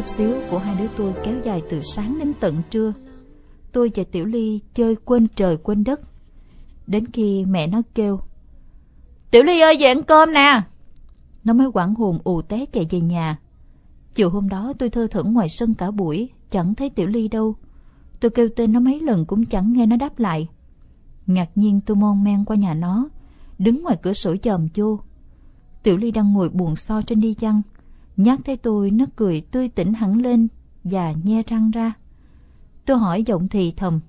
chút xíu của hai đứa tôi kéo dài từ sáng đến tận trưa. Tôi và Tiểu Ly chơi quên trời quên đất. Đến khi mẹ nó kêu, Tiểu Ly ơi, về ăn cơm nè. Nó mới quảng hồn ù té chạy về nhà. Chiều hôm đó tôi thơ thẩn ngoài sân cả buổi, Chẳng thấy Tiểu Ly đâu. Tôi kêu tên nó mấy lần cũng chẳng nghe nó đáp lại. Ngạc nhiên tôi mon men qua nhà nó, Đứng ngoài cửa sổ chòm chô Tiểu Ly đang ngồi buồn so trên đi chăng? Nhắc thấy tôi, nó cười tươi tỉnh hẳn lên Và nhe răng ra. Tôi hỏi giọng thì thầm,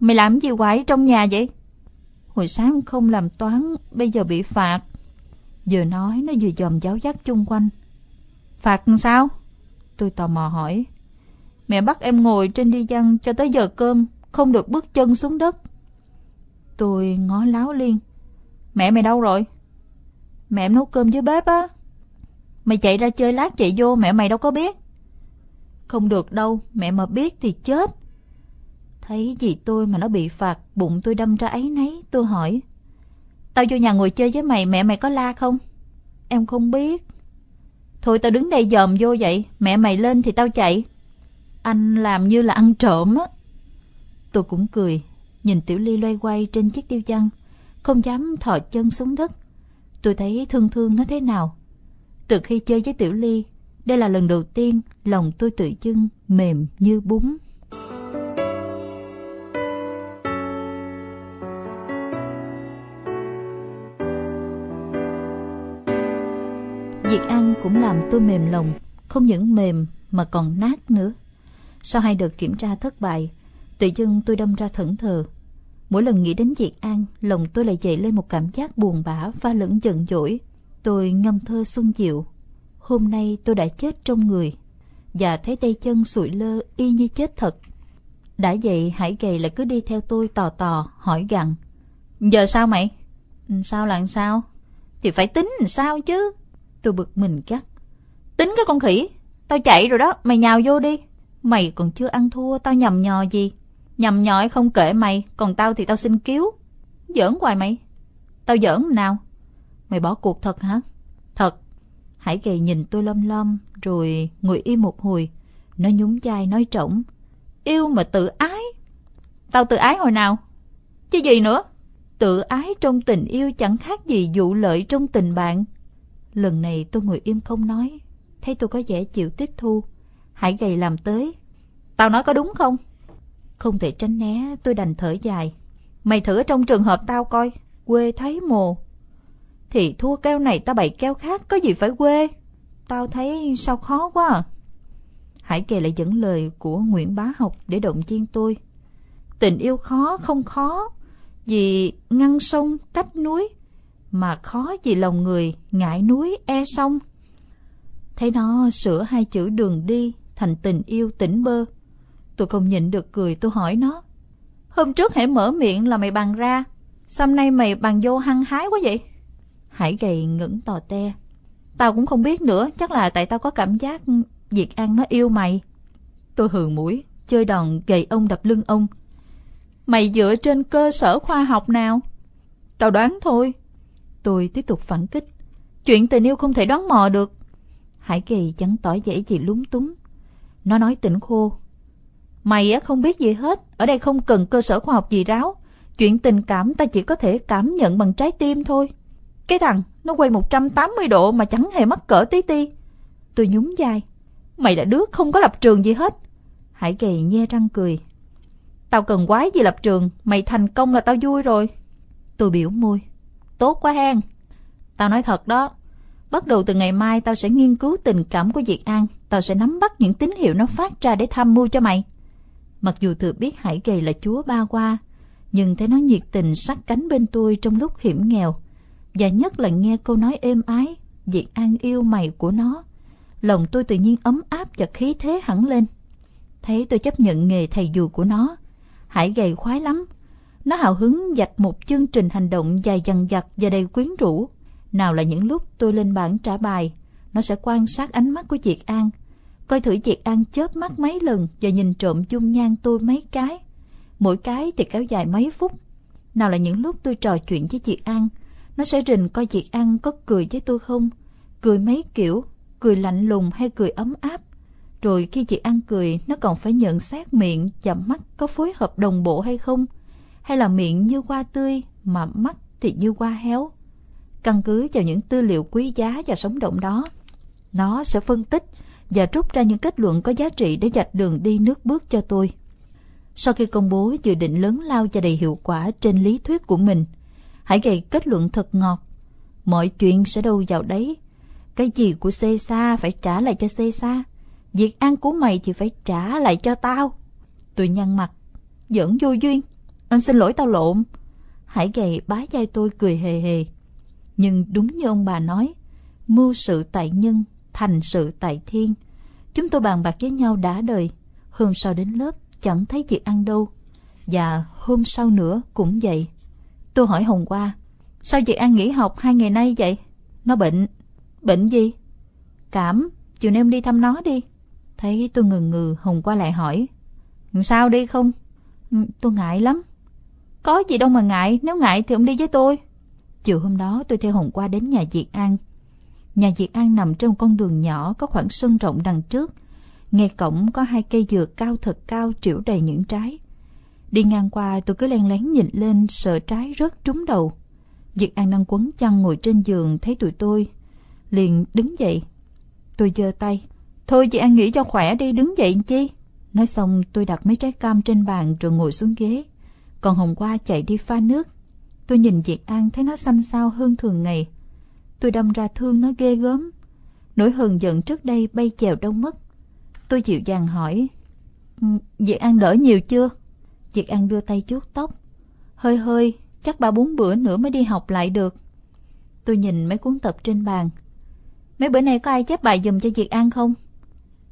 Mày làm gì quái trong nhà vậy? Hồi sáng không làm toán, Bây giờ bị phạt. Vừa nói, nó vừa dòm giáo giác chung quanh. Phạt sao? Tôi tò mò hỏi. Mẹ bắt em ngồi trên đi văn cho tới giờ cơm, Không được bước chân xuống đất. Tôi ngó láo liên Mẹ, mày đâu rồi? Mẹ em nấu cơm dưới bếp á. Mày chạy ra chơi lát chạy vô, mẹ mày đâu có biết. Không được đâu, Mẹ mà biết thì chết. Thấy gì tôi mà nó bị phạt, Bụng tôi đâm ra ấy nấy, Tôi hỏi. Tao vô nhà ngồi chơi với mày, Mẹ mày có la không? Em không biết. Thôi tao đứng đây dòm vô vậy, Mẹ mày lên thì tao chạy. Anh làm như là ăn trộm á. Tôi cũng cười, Nhìn Tiểu Ly loay quay trên chiếc điêu văn Không dám thò chân xuống đất. Tôi thấy thương thương nó thế nào? Từ khi chơi với Tiểu Ly, Đây là lần đầu tiên Lòng tôi tự dưng mềm như bún. Việc ăn cũng làm tôi mềm lòng, Không những mềm mà còn nát nữa. Sau hai đợt kiểm tra thất bại, Tự dưng tôi đâm ra thẫn thờ. Mỗi lần nghĩ đến việc ăn, Lòng tôi lại dậy lên một cảm giác buồn bã, Pha lẫn giận dỗi. Tôi ngâm thơ xuân diệu Hôm nay tôi đã chết trong người Và thấy tay chân sụi lơ y như chết thật Đã vậy Hải gầy lại cứ đi theo tôi tò tò Hỏi gặn Giờ sao mày? Ừ, sao là sao? Thì phải tính làm sao chứ Tôi bực mình gắt. Tính cái con khỉ, tao chạy rồi đó, mày nhào vô đi. Mày còn chưa ăn thua, tao nhầm nhò gì. Nhầm nhò không kệ mày, còn tao thì tao xin cứu. Giỡn hoài mày. Tao giỡn nào? Mày bỏ cuộc thật hả? Thật. Hải gầy nhìn tôi lom lom, rồi ngồi im một hồi. Nó nhún vai nói trống. Yêu mà tự ái. Tao tự ái hồi nào? Chứ gì nữa? Tự ái trong tình yêu chẳng khác gì dụ lợi trong tình bạn. Lần này tôi ngồi im không nói Thấy tôi có vẻ chịu tiếp thu Hải gầy làm tới Tao nói có đúng không? Không thể tránh né tôi đành thở dài Mày thử trong trường hợp tao coi Quê thấy mồ thì thua keo này tao bày keo khác, Có gì phải quê Tao thấy sao khó quá à. Hải kề lại dẫn lời của Nguyễn Bá Học Để động viên tôi Tình yêu khó không khó, Vì ngăn sông cách núi, mà khó vì lòng người ngại núi e sông. Thấy nó sửa hai chữ đường đi thành tình yêu tỉnh bơ. Tôi không nhịn được cười, tôi hỏi nó. Hôm trước hãy mở miệng là mày bằng ra. Sao nay mày bằng vô hăng hái quá vậy? Hải gầy ngẩng tò te. Tao cũng không biết nữa, chắc là tại tao có cảm giác Việt An nó yêu mày. Tôi hừ mũi, chơi đòn gầy ông đập lưng ông. Mày dựa trên cơ sở khoa học nào? Tao đoán thôi, Tôi tiếp tục phản kích. Chuyện tình yêu không thể đoán mò được. Hải gầy chẳng tỏ dễ gì lúng túng. Nó nói tỉnh khô. Mày á không biết gì hết. Ở đây không cần cơ sở khoa học gì ráo. Chuyện tình cảm ta chỉ có thể cảm nhận bằng trái tim thôi. Cái thằng nó quay 180 độ mà chẳng hề mắc cỡ tí ti. Tôi nhún vai. Mày là đứa không có lập trường gì hết. Hải Kỳ nhe răng cười. Tao cần quái gì lập trường. Mày thành công là tao vui rồi. Tôi biểu môi. Tốt quá hen. Tao nói thật đó. Bắt đầu từ ngày mai tao sẽ nghiên cứu tình cảm của Diệt An. Tao sẽ nắm bắt những tín hiệu nó phát ra để tham mưu cho mày. Mặc dù thừa biết Hải Gầy là chúa ba qua, nhưng thấy nó nhiệt tình sát cánh bên tôi trong lúc hiểm nghèo. Và nhất là nghe câu nói êm ái, Diệt An yêu mày của nó. Lòng tôi tự nhiên ấm áp và khí thế hẳn lên. Thấy tôi chấp nhận nghề thầy dù của nó. Hải Gầy khoái lắm, nó hào hứng dạch một chương trình hành động dài dằng dặc và đầy quyến rũ. Nào là những lúc tôi lên bảng trả bài, nó sẽ quan sát ánh mắt của Diệt An, coi thử Diệt An chớp mắt mấy lần và nhìn trộm dung nhan tôi mấy cái. Mỗi cái thì kéo dài mấy phút. Nào là những lúc tôi trò chuyện với Diệt An, nó sẽ rình coi việc An có cười với tôi không, cười mấy kiểu, cười lạnh lùng hay cười ấm áp. Rồi khi chị ăn cười, nó còn phải nhận xét miệng và mắt có phối hợp đồng bộ hay không? Hay là miệng như hoa tươi mà mắt thì như hoa héo? Căn cứ vào những tư liệu quý giá và sống động đó, nó sẽ phân tích và rút ra những kết luận có giá trị để dạch đường đi nước bước cho tôi. Sau khi công bố dự định lớn lao và đầy hiệu quả trên lý thuyết của mình, hãy gầy kết luận thật ngọt. Mọi chuyện sẽ đâu vào đấy. Cái gì của Caesar phải trả lại cho Caesar. Việc ăn của mày thì phải trả lại cho tao. Tôi nhăn mặt. Giỡn vô duyên. Anh xin lỗi tao lộn. Hải gầy bá vai tôi cười hề hề. Nhưng đúng như ông bà nói, mưu sự tại nhân, thành sự tại thiên. Chúng tôi bàn bạc với nhau đã đời. Hôm sau đến lớp, chẳng thấy việc ăn đâu. Và hôm sau nữa cũng vậy. Tôi hỏi hùng qua, sao chị An nghỉ học hai ngày nay vậy? Nó bệnh. Bệnh gì? Cảm, chiều nay em đi thăm nó đi. Thấy tôi ngừng ngừ, hùng qua lại hỏi. Sao đi không? Ừ, tôi ngại lắm. Có gì đâu mà ngại, nếu ngại thì ông đi với tôi. Chiều hôm đó tôi theo hùng qua đến nhà Diệt An. Nhà Diệt An nằm trong con đường nhỏ có khoảng sân rộng đằng trước. Ngay cổng có hai cây dừa cao thật cao triểu đầy những trái. Đi ngang qua, tôi cứ len lén nhìn lên, sợ trái rớt trúng đầu. Diệt An đang quấn chăn ngồi trên giường, thấy tụi tôi. Liền đứng dậy. Tôi giơ tay. Thôi chị An, nghỉ cho khỏe đi, đứng dậy chi. Nói xong, tôi đặt mấy trái cam trên bàn rồi ngồi xuống ghế. Còn Hồng qua chạy đi pha nước. Tôi nhìn Diệt An, thấy nó xanh xao hơn thường ngày. Tôi đâm ra thương nó ghê gớm. Nỗi hờn giận trước đây bay chèo đâu mất. Tôi dịu dàng hỏi. Ừ, Diệt An đỡ nhiều chưa? Diệt An đưa tay chuốt tóc. Hơi hơi, chắc ba bốn bữa nữa mới đi học lại được. Tôi nhìn mấy cuốn tập trên bàn. Mấy bữa nay có ai chép bài dùm cho Diệt An không?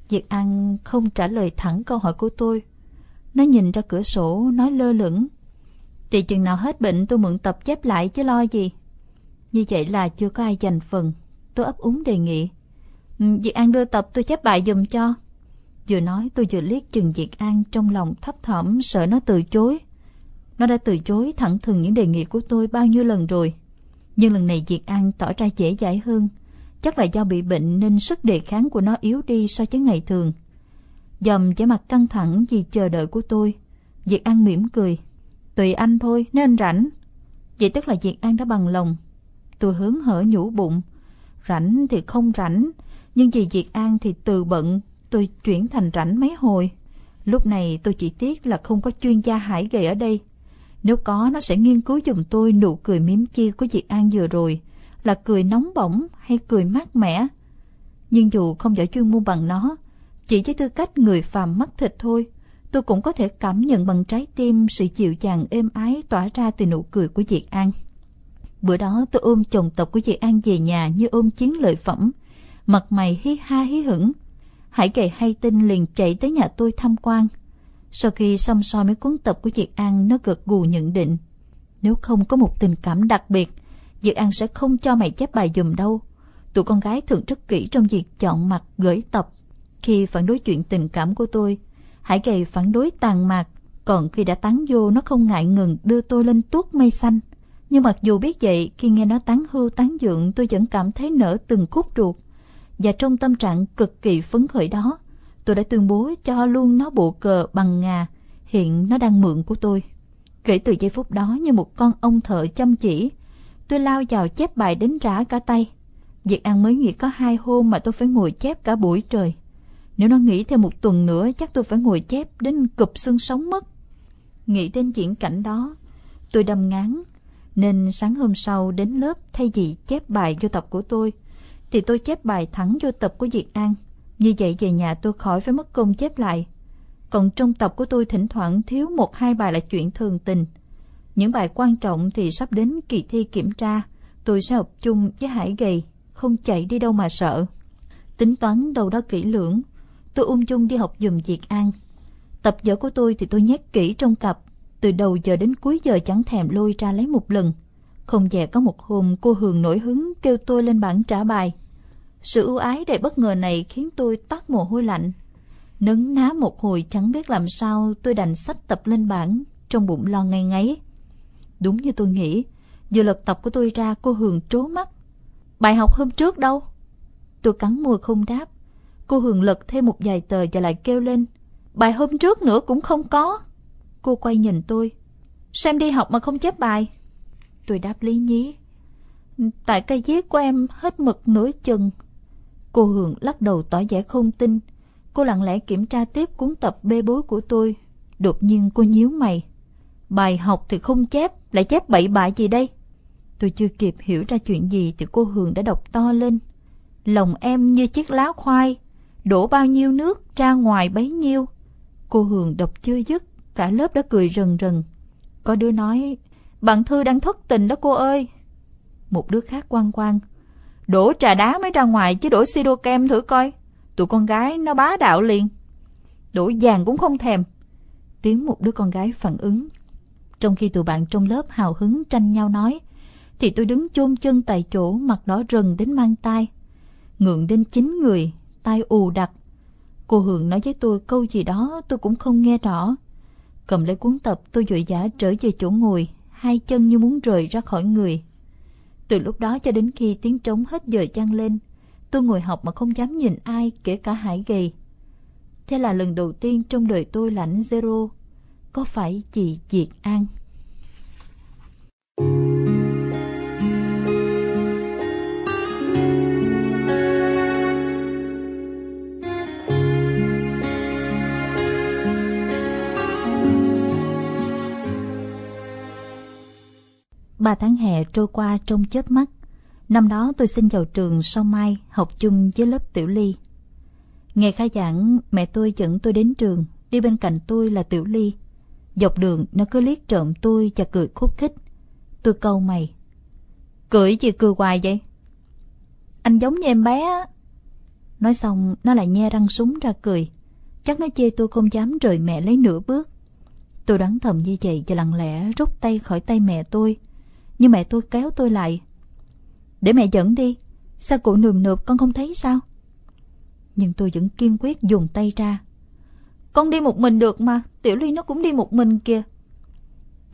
Diệt An không trả lời thẳng câu hỏi của tôi. Nó nhìn ra cửa sổ, nói lơ lửng. Thì chừng nào hết bệnh tôi mượn tập chép lại chứ lo gì. Như vậy là chưa có ai dành phần. Tôi ấp úng đề nghị. Ừ, Diệt An đưa tập tôi chép bài dùm cho. Vừa nói tôi vừa liếc chừng Diệt An trong lòng thấp thỏm sợ nó từ chối. Nó đã từ chối thẳng thừng những đề nghị của tôi bao nhiêu lần rồi. Nhưng lần này Diệt An tỏ ra dễ dãi hơn. Chắc là do bị bệnh nên sức đề kháng của nó yếu đi so với ngày thường. Dầm vẻ mặt căng thẳng vì chờ đợi của tôi. Diệt An mỉm cười. Tùy anh thôi, nếu anh rảnh. Vậy tức là Diệt An đã bằng lòng. Tôi hướng hở nhủ bụng. Rảnh thì không rảnh, nhưng vì Diệt An thì từ bận, tôi chuyển thành rảnh mấy hồi. Lúc này tôi chỉ tiếc là không có chuyên gia hải gầy ở đây. Nếu có, nó sẽ nghiên cứu dùm tôi nụ cười miếm chi của Diệt An vừa rồi, là cười nóng bỏng hay cười mát mẻ. Nhưng dù không giỏi chuyên môn bằng nó, chỉ với tư cách người phàm mắt thịt thôi, tôi cũng có thể cảm nhận bằng trái tim sự dịu dàng êm ái tỏa ra từ nụ cười của Diệt An. Bữa đó tôi ôm chồng tộc của Diệt An về nhà như ôm chiến lợi phẩm, mặt mày hí ha hí hửng. Hải kề hay tin liền chạy tới nhà tôi tham quan. Sau khi xong soi mấy cuốn tập của Diệt An, nó gật gù nhận định. Nếu không có một tình cảm đặc biệt, Diệt An sẽ không cho mày chép bài dùm đâu. Tụi con gái thường rất kỹ trong việc chọn mặt gửi tập. Khi phản đối chuyện tình cảm của tôi, Hải Gầy phản đối tàn mạc, còn khi đã tán vô nó không ngại ngừng đưa tôi lên tuốt mây xanh. Nhưng mặc dù biết vậy, khi nghe nó tán hưu tán dượng tôi vẫn cảm thấy nở từng khúc ruột. Và trong tâm trạng cực kỳ phấn khởi đó, tôi đã tuyên bố cho luôn nó bộ cờ bằng ngà, hiện nó đang mượn của tôi. Kể từ giây phút đó như một con ông thợ chăm chỉ, tôi lao vào chép bài đến rã cả tay. Việc ăn mới nghĩ có hai hôm mà tôi phải ngồi chép cả buổi trời. Nếu nó nghỉ thêm một tuần nữa chắc tôi phải ngồi chép đến cụp xương sống mất. Nghĩ đến diễn cảnh đó, tôi đâm ngán. Nên sáng hôm sau đến lớp thay vì chép bài vô tập của tôi, thì tôi chép bài thẳng vô tập của Diệt An. Như vậy về nhà tôi khỏi phải mất công chép lại. Còn trong tập của tôi thỉnh thoảng thiếu một hai bài là chuyện thường tình. Những bài quan trọng thì sắp đến kỳ thi kiểm tra, tôi sẽ học chung với Hải Gầy, không chạy đi đâu mà sợ. Tính toán đâu đó kỹ lưỡng, tôi ung chung đi học dùm Diệt An. Tập vở của tôi thì tôi nhét kỹ trong cặp, từ đầu giờ đến cuối giờ chẳng thèm lôi ra lấy một lần. Không dè có một hôm cô Hường nổi hứng kêu tôi lên bảng trả bài. Sự ưu ái đầy bất ngờ này khiến tôi toát mồ hôi lạnh. Nấn ná một hồi chẳng biết làm sao tôi đành sách tập lên bảng, trong bụng lo ngay ngáy. Đúng như tôi nghĩ, vừa lật tập của tôi ra cô Hường trố mắt. Bài học hôm trước đâu? Tôi cắn môi không đáp. Cô Hường lật thêm một vài tờ và lại kêu lên. Bài hôm trước nữa cũng không có. Cô quay nhìn tôi. Xem đi học mà không chép bài. Tôi đáp lý nhí. Tại cây viết của em hết mực nửa chừng. Cô Hường lắc đầu tỏ vẻ không tin. Cô lặng lẽ kiểm tra tiếp cuốn tập bê bối của tôi. Đột nhiên cô nhíu mày. Bài học thì không chép, lại chép bậy bạ gì đây? Tôi chưa kịp hiểu ra chuyện gì thì cô Hường đã đọc to lên. Lòng em như chiếc lá khoai, đổ bao nhiêu nước ra ngoài bấy nhiêu. Cô Hường đọc chưa dứt, cả lớp đã cười rần rần. Có đứa nói, bạn Thư đang thất tình đó cô ơi. Một đứa khác quan quan đổ trà đá mới ra ngoài chứ đổ siro kem thử coi. Tụi con gái nó bá đạo liền. Đổ vàng cũng không thèm. Tiếng một đứa con gái phản ứng. Trong khi tụi bạn trong lớp hào hứng tranh nhau nói, thì tôi đứng chôn chân tại chỗ mặt đỏ rần đến mang tai. Ngượng đến chín người, tai ù đặc. Cô Hường nói với tôi câu gì đó tôi cũng không nghe rõ. Cầm lấy cuốn tập tôi vội vã trở về chỗ ngồi, hai chân như muốn rời ra khỏi người. Từ lúc đó cho đến khi tiếng trống hết giờ chăng lên, tôi ngồi học mà không dám nhìn ai kể cả hải gầy. Thế là lần đầu tiên trong đời tôi lãnh zero. Có phải chị Diệt An? Ba tháng hè trôi qua trong chớp mắt. Năm đó tôi xin vào trường sau mai học chung với lớp Tiểu Ly. Ngày khai giảng, mẹ tôi dẫn tôi đến trường, đi bên cạnh tôi là Tiểu Ly. Dọc đường nó cứ liếc trộm tôi và cười khúc khích. Tôi câu mày. Cười gì cười hoài vậy? Anh giống như em bé á. Nói xong, nó lại nhe răng súng ra cười. Chắc nó chê tôi không dám rời mẹ lấy nửa bước. Tôi đoán thầm như vậy và lặng lẽ rút tay khỏi tay mẹ tôi. Nhưng mẹ tôi kéo tôi lại. Để mẹ dẫn đi. Sao cụ nườm nượp con không thấy sao? Nhưng tôi vẫn kiên quyết dùng tay ra. Con đi một mình được mà. Tiểu Ly nó cũng đi một mình kìa.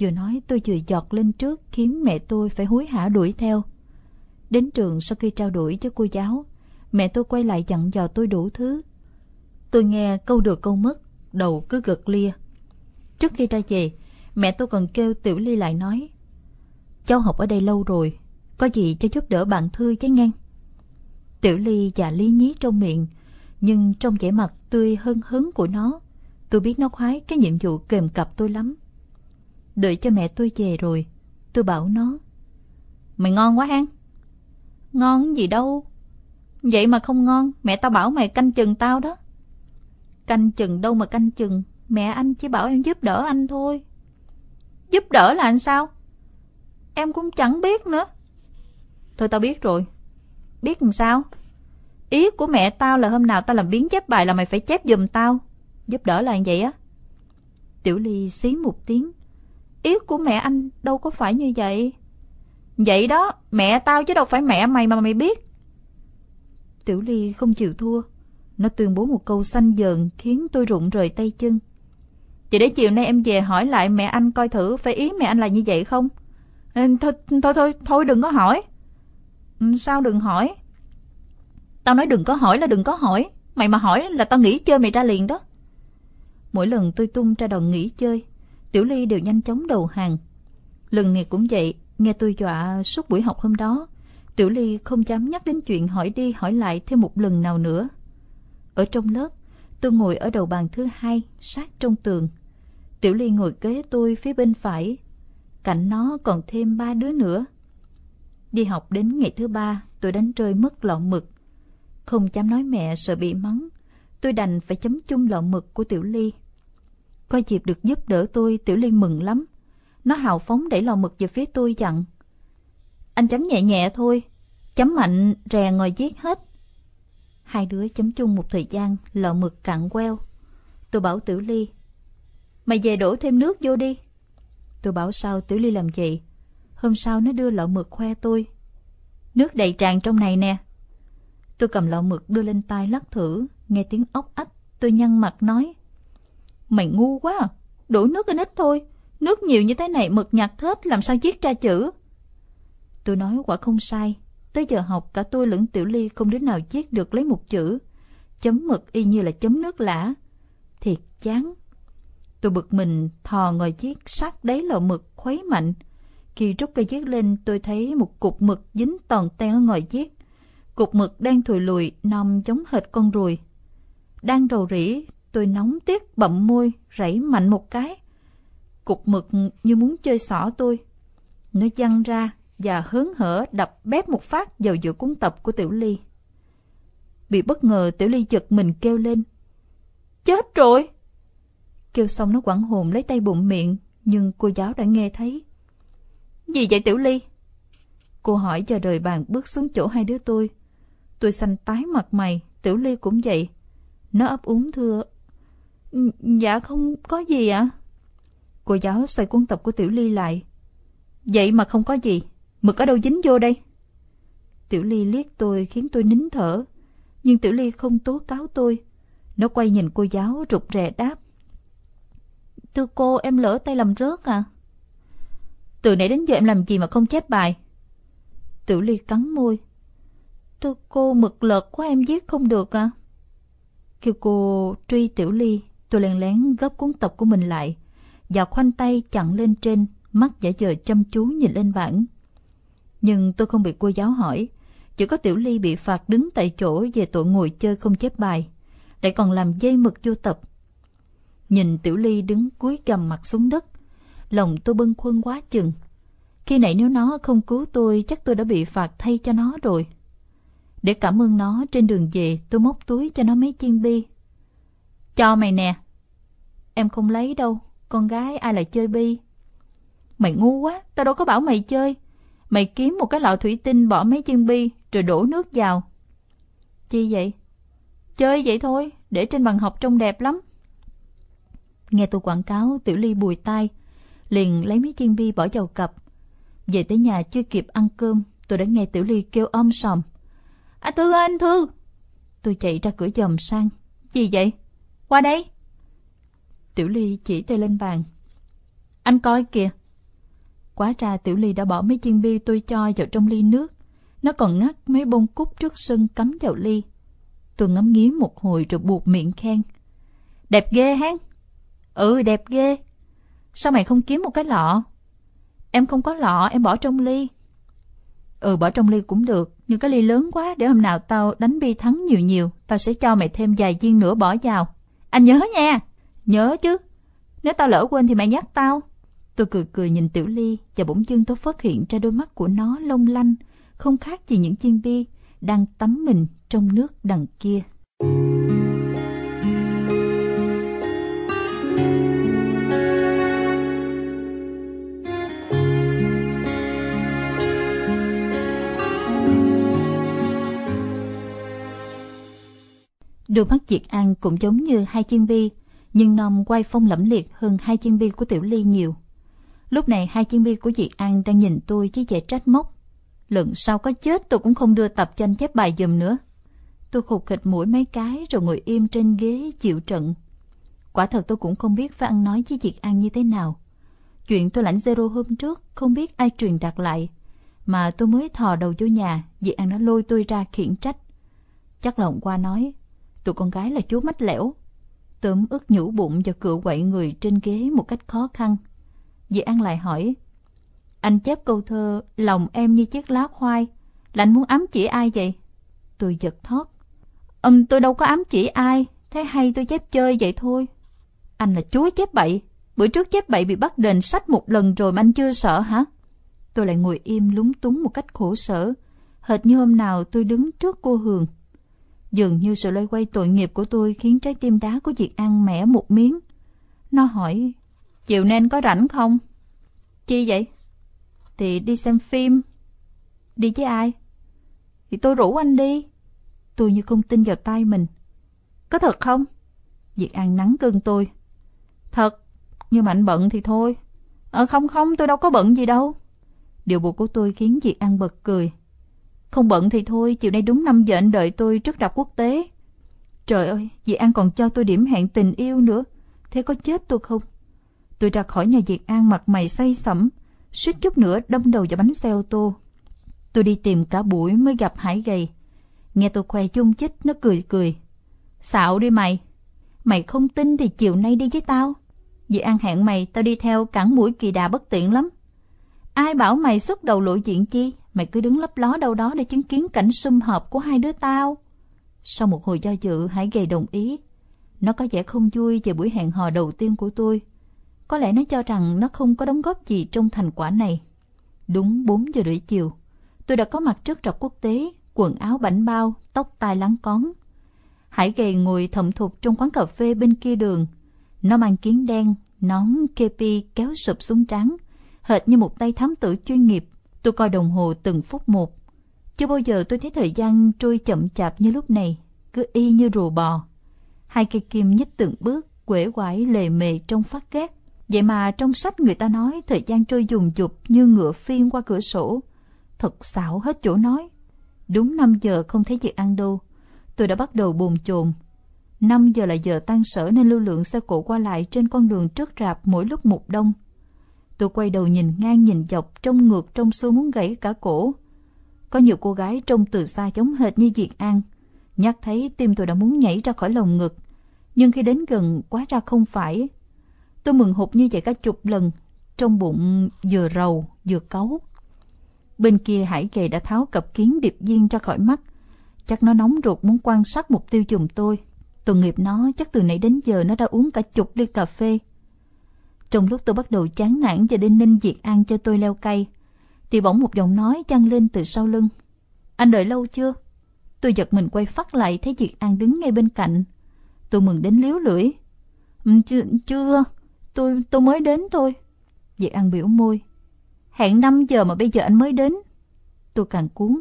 Vừa nói tôi vừa giọt lên trước khiến mẹ tôi phải hối hả đuổi theo. Đến trường sau khi trao đổi với cô giáo, mẹ tôi quay lại dặn dò tôi đủ thứ. Tôi nghe câu được câu mất, đầu cứ gật lia. Trước khi ra về, mẹ tôi còn kêu Tiểu Ly lại nói Cháu học ở đây lâu rồi, có gì cho giúp đỡ bạn Thư chứ ngang. Tiểu Ly và Lý nhí trong miệng, nhưng trong vẻ mặt tươi hân hứng của nó, tôi biết nó khoái cái nhiệm vụ kèm cặp tôi lắm. Đợi cho mẹ tôi về rồi, tôi bảo nó. Mày ngon quá hen Ngon gì đâu. Vậy mà không ngon, mẹ tao bảo mày canh chừng tao đó. Canh chừng đâu mà canh chừng, mẹ anh chỉ bảo em giúp đỡ anh thôi. Giúp đỡ là anh sao? Em cũng chẳng biết nữa. Thôi tao biết rồi. Biết làm sao? Ý của mẹ tao là hôm nào tao làm biến chép bài là mày phải chép giùm tao. Giúp đỡ là vậy á. Tiểu Ly xí một tiếng. Ý của mẹ anh đâu có phải như vậy. Vậy đó, mẹ tao chứ đâu phải mẹ mày mà mày biết. Tiểu Ly không chịu thua. Nó tuyên bố một câu xanh dờn khiến tôi rụng rời tay chân. Vậy để chiều nay em về hỏi lại mẹ anh coi thử phải ý mẹ anh là như vậy không? Thôi, thôi, thôi, thôi đừng có hỏi. Ừ, sao đừng hỏi? Tao nói đừng có hỏi là đừng có hỏi. Mày mà hỏi là tao nghỉ chơi mày ra liền đó. Mỗi lần tôi tung ra đòn nghỉ chơi, Tiểu Ly đều nhanh chóng đầu hàng. Lần này cũng vậy, nghe tôi dọa suốt buổi học hôm đó, Tiểu Ly không dám nhắc đến chuyện hỏi đi hỏi lại thêm một lần nào nữa. Ở trong lớp, tôi ngồi ở đầu bàn thứ hai, sát trong tường. Tiểu Ly ngồi kế tôi phía bên phải, cạnh nó còn thêm ba đứa nữa. Đi học đến ngày thứ ba, tôi đánh rơi mất lọ mực. Không dám nói mẹ sợ bị mắng, tôi đành phải chấm chung lọ mực của Tiểu Ly. Có dịp được giúp đỡ tôi, Tiểu Ly mừng lắm. Nó hào phóng đẩy lọ mực về phía tôi dặn. Anh chấm nhẹ nhẹ thôi, chấm mạnh rè ngồi giết hết. Hai đứa chấm chung một thời gian, lọ mực cạn queo. Tôi bảo Tiểu Ly, mày về đổ thêm nước vô đi. Tôi bảo sao Tiểu Ly làm vậy. Hôm sau nó đưa lọ mực khoe tôi. Nước đầy tràn trong này nè. Tôi cầm lọ mực đưa lên tay lắc thử, nghe tiếng ốc ách, tôi nhăn mặt nói. Mày ngu quá à, đổ nước in ít thôi, nước nhiều như thế này mực nhạt hết làm sao viết ra chữ. Tôi nói quả không sai, tới giờ học cả tôi lẫn Tiểu Ly không đứa nào viết được lấy một chữ. chấm mực y như là chấm nước lã. Thiệt chán. Tôi bực mình thò ngồi chiếc sát đáy lọ mực khuấy mạnh. Khi rút cây chiếc lên tôi thấy một cục mực dính toàn ten ở ngòi chiếc. Cục mực đang thùi lùi, nằm giống hệt con ruồi. Đang rầu rĩ, tôi nóng tiếc bậm môi, rảy mạnh một cái. Cục mực như muốn chơi xỏ tôi. Nó văng ra và hớn hở đập bép một phát vào giữa cuốn tập của Tiểu Ly. Bị bất ngờ Tiểu Ly giật mình kêu lên. Chết rồi! Kêu xong nó quẳng hồn lấy tay bụng miệng, nhưng cô giáo đã nghe thấy. Gì vậy Tiểu Ly? Cô hỏi và rời bàn bước xuống chỗ hai đứa tôi. Tôi xanh tái mặt mày, Tiểu Ly cũng vậy. Nó ấp úng thưa. Dạ không có gì ạ. À? Cô giáo xoay cuốn tập của Tiểu Ly lại. Vậy mà không có gì, mực ở đâu dính vô đây? Tiểu Ly liếc tôi khiến tôi nín thở. Nhưng Tiểu Ly không tố cáo tôi. Nó quay nhìn cô giáo rụt rè đáp. Thưa cô, em lỡ tay làm rớt à? Từ nãy đến giờ em làm gì mà không chép bài? Tiểu Ly cắn môi. Thưa cô, mực lợt quá em viết không được à? Kêu cô truy Tiểu Ly, tôi lén lén gấp cuốn tập của mình lại và khoanh tay chặn lên trên, mắt giả vờ chăm chú nhìn lên bảng. Nhưng tôi không bị cô giáo hỏi, chỉ có Tiểu Ly bị phạt đứng tại chỗ về tội ngồi chơi không chép bài, lại còn làm dây mực vô tập. Nhìn Tiểu Ly đứng cúi gầm mặt xuống đất, lòng tôi bâng khuâng quá chừng. Khi nãy nếu nó không cứu tôi, chắc tôi đã bị phạt thay cho nó rồi. Để cảm ơn nó, trên đường về tôi móc túi cho nó mấy chiên bi. Cho mày nè. Em không lấy đâu, con gái ai lại chơi bi. Mày ngu quá, tao đâu có bảo mày chơi. Mày kiếm một cái lọ thủy tinh bỏ mấy chiên bi rồi đổ nước vào. Chi vậy? Chơi vậy thôi, để trên bàn học trông đẹp lắm. Nghe tôi quảng cáo, Tiểu Ly bùi tai, liền lấy mấy chiên bi bỏ vào cặp. Về tới nhà chưa kịp ăn cơm, tôi đã nghe Tiểu Ly kêu om sòm. À Thư anh Thư! Tôi chạy ra cửa dòm sang. Gì vậy? Qua đây! Tiểu Ly chỉ tay lên bàn. Anh coi kìa. Quá ra Tiểu Ly đã bỏ mấy chiên bi tôi cho vào trong ly nước. Nó còn ngắt mấy bông cúc trước sân cắm vào ly. Tôi ngắm nghía một hồi rồi buộc miệng khen. Đẹp ghê hán. Ừ đẹp ghê. Sao mày không kiếm một cái lọ? Em không có lọ, em bỏ trong ly. Ừ bỏ trong ly cũng được, nhưng cái ly lớn quá để hôm nào tao đánh bi thắng nhiều nhiều, tao sẽ cho mày thêm vài viên nữa bỏ vào. Anh nhớ nha. Nhớ chứ. Nếu tao lỡ quên thì mày nhắc tao. Tôi cười cười nhìn Tiểu Ly và bỗng dưng tôi phát hiện ra đôi mắt của nó long lanh, không khác gì những chiên bi đang tắm mình trong nước đằng kia. Đôi mắt Diệt An cũng giống như hai chiên bi, nhưng nòng quay phong lẫm liệt hơn hai chiên bi của Tiểu Ly nhiều. Lúc này hai chiên bi của Diệt An đang nhìn tôi với vẻ trách móc. Lần sau có chết tôi cũng không đưa tập tranh chép bài dùm nữa. Tôi khục khịch mũi mấy cái rồi ngồi im trên ghế chịu trận. Quả thật tôi cũng không biết phải ăn nói với Diệt An như thế nào. Chuyện tôi lãnh zero hôm trước không biết ai truyền đạt lại. Mà tôi mới thò đầu vô nhà, Diệt An nó lôi tôi ra khiển trách. Chắc là hôm qua nói, tụi con gái là chú mách lẻo. Tớm ức nhũ bụng và cựa quậy người trên ghế một cách khó khăn. Dì An lại hỏi, anh chép câu thơ lòng em như chiếc lá khoai, là anh muốn ám chỉ ai vậy? Tôi giật thót. Ừm, tôi đâu có ám chỉ ai, thấy hay tôi chép chơi vậy thôi. Anh là chúa chép bậy, bữa trước chép bậy bị bắt đền sách một lần rồi mà anh chưa sợ hả? Tôi lại ngồi im lúng túng một cách khổ sở, hệt như hôm nào tôi đứng trước cô Hường. Dường như sự loay quay tội nghiệp của tôi khiến trái tim đá của Diệt An mẻ một miếng. Nó hỏi, chiều nên có rảnh không? Chi vậy? Thì đi xem phim. Đi với ai? Thì tôi rủ anh đi. Tôi như không tin vào tay mình. Có thật không? Diệt An nắng cưng tôi. Thật, nhưng mà anh bận thì thôi. Ờ không không, tôi đâu có bận gì đâu. Điều buộc của tôi khiến Diệt An bật cười. Không bận thì thôi, chiều nay đúng 5 giờ anh đợi tôi trước rạp quốc tế. Trời ơi, dì An còn cho tôi điểm hẹn tình yêu nữa. Thế có chết tôi không? Tôi ra khỏi nhà Diệt An mặt mày say sẩm, suýt chút nữa đâm đầu vào bánh xe ô tô. Tôi đi tìm cả buổi mới gặp Hải gầy. Nghe tôi khoe chung chích, nó cười cười. Xạo đi mày. Mày không tin thì chiều nay đi với tao. Dì An hẹn mày, tao đi theo cản mũi kỳ đà bất tiện lắm. Ai bảo mày xuất đầu lộ diện chi? Mày cứ đứng lấp ló đâu đó để chứng kiến cảnh sum họp của hai đứa tao. Sau một hồi do dự, Hải gầy đồng ý. Nó có vẻ không vui về buổi hẹn hò đầu tiên của tôi. Có lẽ nó cho rằng nó không có đóng góp gì trong thành quả này. Đúng 4 giờ rưỡi chiều, tôi đã có mặt trước trọc quốc tế, quần áo bảnh bao, tóc tai lắng cón. Hải gầy ngồi thầm thục trong quán cà phê bên kia đường. Nó mang kiến đen, nón kepi kéo sụp xuống trán, hệt như một tay thám tử chuyên nghiệp. Tôi coi đồng hồ từng phút một. Chưa bao giờ tôi thấy thời gian trôi chậm chạp như lúc này, cứ y như rùa bò. Hai cây kim nhích từng bước, quể quải lề mề trong phát ghét. Vậy mà trong sách người ta nói thời gian trôi dùng dục như ngựa phiên qua cửa sổ. Thật xảo hết chỗ nói. Đúng 5 giờ không thấy việc ăn đâu. Tôi đã bắt đầu bồn chồn. 5 giờ là giờ tan sở nên lưu lượng xe cộ qua lại trên con đường trước rạp mỗi lúc một đông. Tôi quay đầu nhìn ngang nhìn dọc trông ngược trong xuống muốn gãy cả cổ. Có nhiều cô gái trông từ xa giống hệt như Diệt An. Nhắc thấy tim tôi đã muốn nhảy ra khỏi lồng ngực. Nhưng khi đến gần, quá ra không phải. Tôi mừng hụt như vậy cả chục lần. Trong bụng vừa rầu, vừa cấu. Bên kia hải kề đã tháo cặp kiến điệp viên ra khỏi mắt. Chắc nó nóng ruột muốn quan sát mục tiêu chùm tôi. Tội nghiệp nó chắc từ nãy đến giờ nó đã uống cả chục ly cà phê. Trong lúc tôi bắt đầu chán nản và đinh ninh diệt an cho tôi leo cây, thì bỗng một giọng nói chăng lên từ sau lưng. Anh đợi lâu chưa? Tôi giật mình quay phát lại thấy Diệt An đứng ngay bên cạnh. Tôi mừng đến liếu lưỡi. Ừ, chưa, chưa, tôi tôi mới đến thôi. Diệt An biểu môi. Hẹn 5 giờ mà bây giờ anh mới đến. Tôi càng cuốn.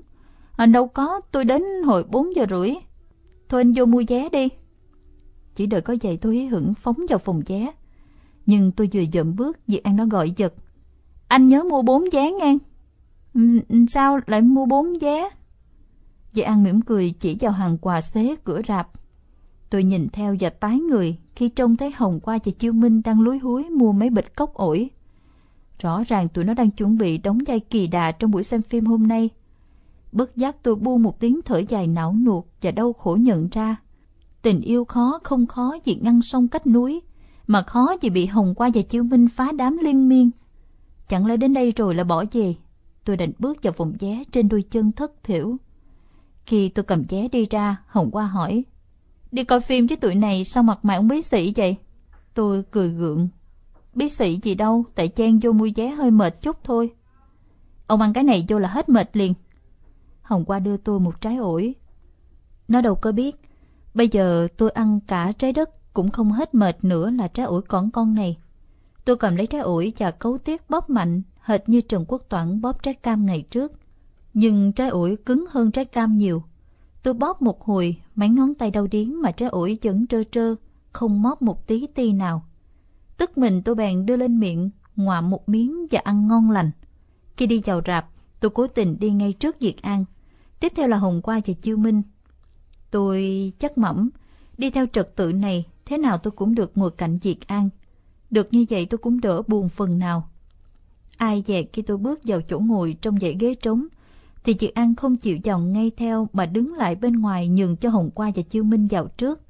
Anh đâu có, tôi đến hồi 4 giờ rưỡi. Thôi anh vô mua vé đi. Chỉ đợi có giày tôi hí hửng phóng vào phòng vé. Nhưng tôi vừa dậm bước, Diệp An nó gọi giật. Anh nhớ mua bốn vé ngang. Ừ, sao lại mua bốn vé? Diệp An mỉm cười chỉ vào hàng quà xế cửa rạp. Tôi nhìn theo và tái người khi trông thấy Hồng qua và Chiêu Minh đang lúi húi mua mấy bịch cốc ổi. Rõ ràng tụi nó đang chuẩn bị đóng vai kỳ đà trong buổi xem phim hôm nay. Bất giác tôi buông một tiếng thở dài não nuột và đau khổ nhận ra. Tình yêu khó không khó vì ngăn sông cách núi, mà khó vì bị Hồng qua và Chiêu Minh phá đám liên miên. Chẳng lẽ đến đây rồi là bỏ về? Tôi định bước vào vùng vé trên đôi chân thất thiểu. Khi tôi cầm vé đi ra, Hồng qua hỏi. Đi coi phim với tụi này sao mặt mày ông bí sĩ vậy? Tôi cười gượng. Bí sĩ gì đâu, tại chen vô mua vé hơi mệt chút thôi. Ông ăn cái này vô là hết mệt liền. Hồng qua đưa tôi một trái ổi. Nó đâu có biết. Bây giờ tôi ăn cả trái đất cũng không hết mệt nữa là trái ổi còn con này. Tôi cầm lấy trái ổi và cấu tiết bóp mạnh, hệt như Trần Quốc Toản bóp trái cam ngày trước. Nhưng trái ổi cứng hơn trái cam nhiều. Tôi bóp một hồi, mấy ngón tay đau điếng mà trái ổi vẫn trơ trơ, không móp một tí ti nào. Tức mình tôi bèn đưa lên miệng, ngoạm một miếng và ăn ngon lành. Khi đi vào rạp, tôi cố tình đi ngay trước Diệt An. Tiếp theo là Hồng Qua và Chiêu Minh. Tôi chắc mẩm, đi theo trật tự này, thế nào tôi cũng được ngồi cạnh Diệt An. Được như vậy tôi cũng đỡ buồn phần nào. Ai dè khi tôi bước vào chỗ ngồi trong dãy ghế trống, thì Diệt An không chịu dòng ngay theo mà đứng lại bên ngoài nhường cho Hồng Qua và Chiêu Minh vào trước.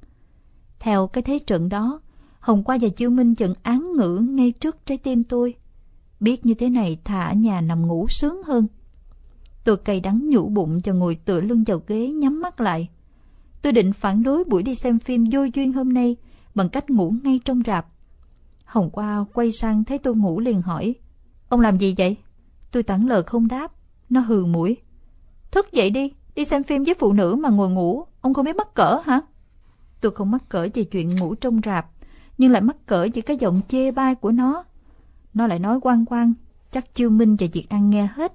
Theo cái thế trận đó, Hồng Qua và Chiêu Minh chận án ngữ ngay trước trái tim tôi. Biết như thế này thả nhà nằm ngủ sướng hơn. Tôi cay đắng nhủ bụng cho ngồi tựa lưng vào ghế nhắm mắt lại. Tôi định phản đối buổi đi xem phim vô duyên hôm nay bằng cách ngủ ngay trong rạp. Hồng Qua quay sang thấy tôi ngủ liền hỏi. Ông làm gì vậy? Tôi tặng lờ không đáp. Nó hừ mũi. Thức dậy đi, đi xem phim với phụ nữ mà ngồi ngủ. Ông không biết mắc cỡ hả? Tôi không mắc cỡ về chuyện ngủ trong rạp, nhưng lại mắc cỡ về cái giọng chê bai của nó. Nó lại nói quan quan, chắc Chiêu Minh và Diệt An nghe hết.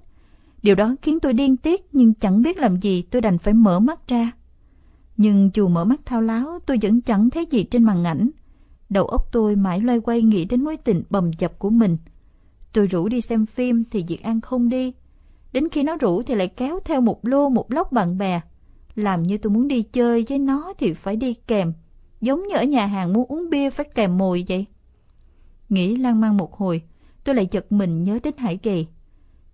Điều đó khiến tôi điên tiết nhưng chẳng biết làm gì tôi đành phải mở mắt ra. Nhưng dù mở mắt thao láo tôi vẫn chẳng thấy gì trên màn ảnh. Đầu óc tôi mãi loay quay nghĩ đến mối tình bầm dập của mình. Tôi rủ đi xem phim thì Diệt An không đi. Đến khi nó rủ thì lại kéo theo một lô một lóc bạn bè. Làm như tôi muốn đi chơi với nó thì phải đi kèm. Giống như ở nhà hàng muốn uống bia phải kèm mồi vậy. Nghĩ lan man một hồi, tôi lại chật mình nhớ đến Hải Kỳ.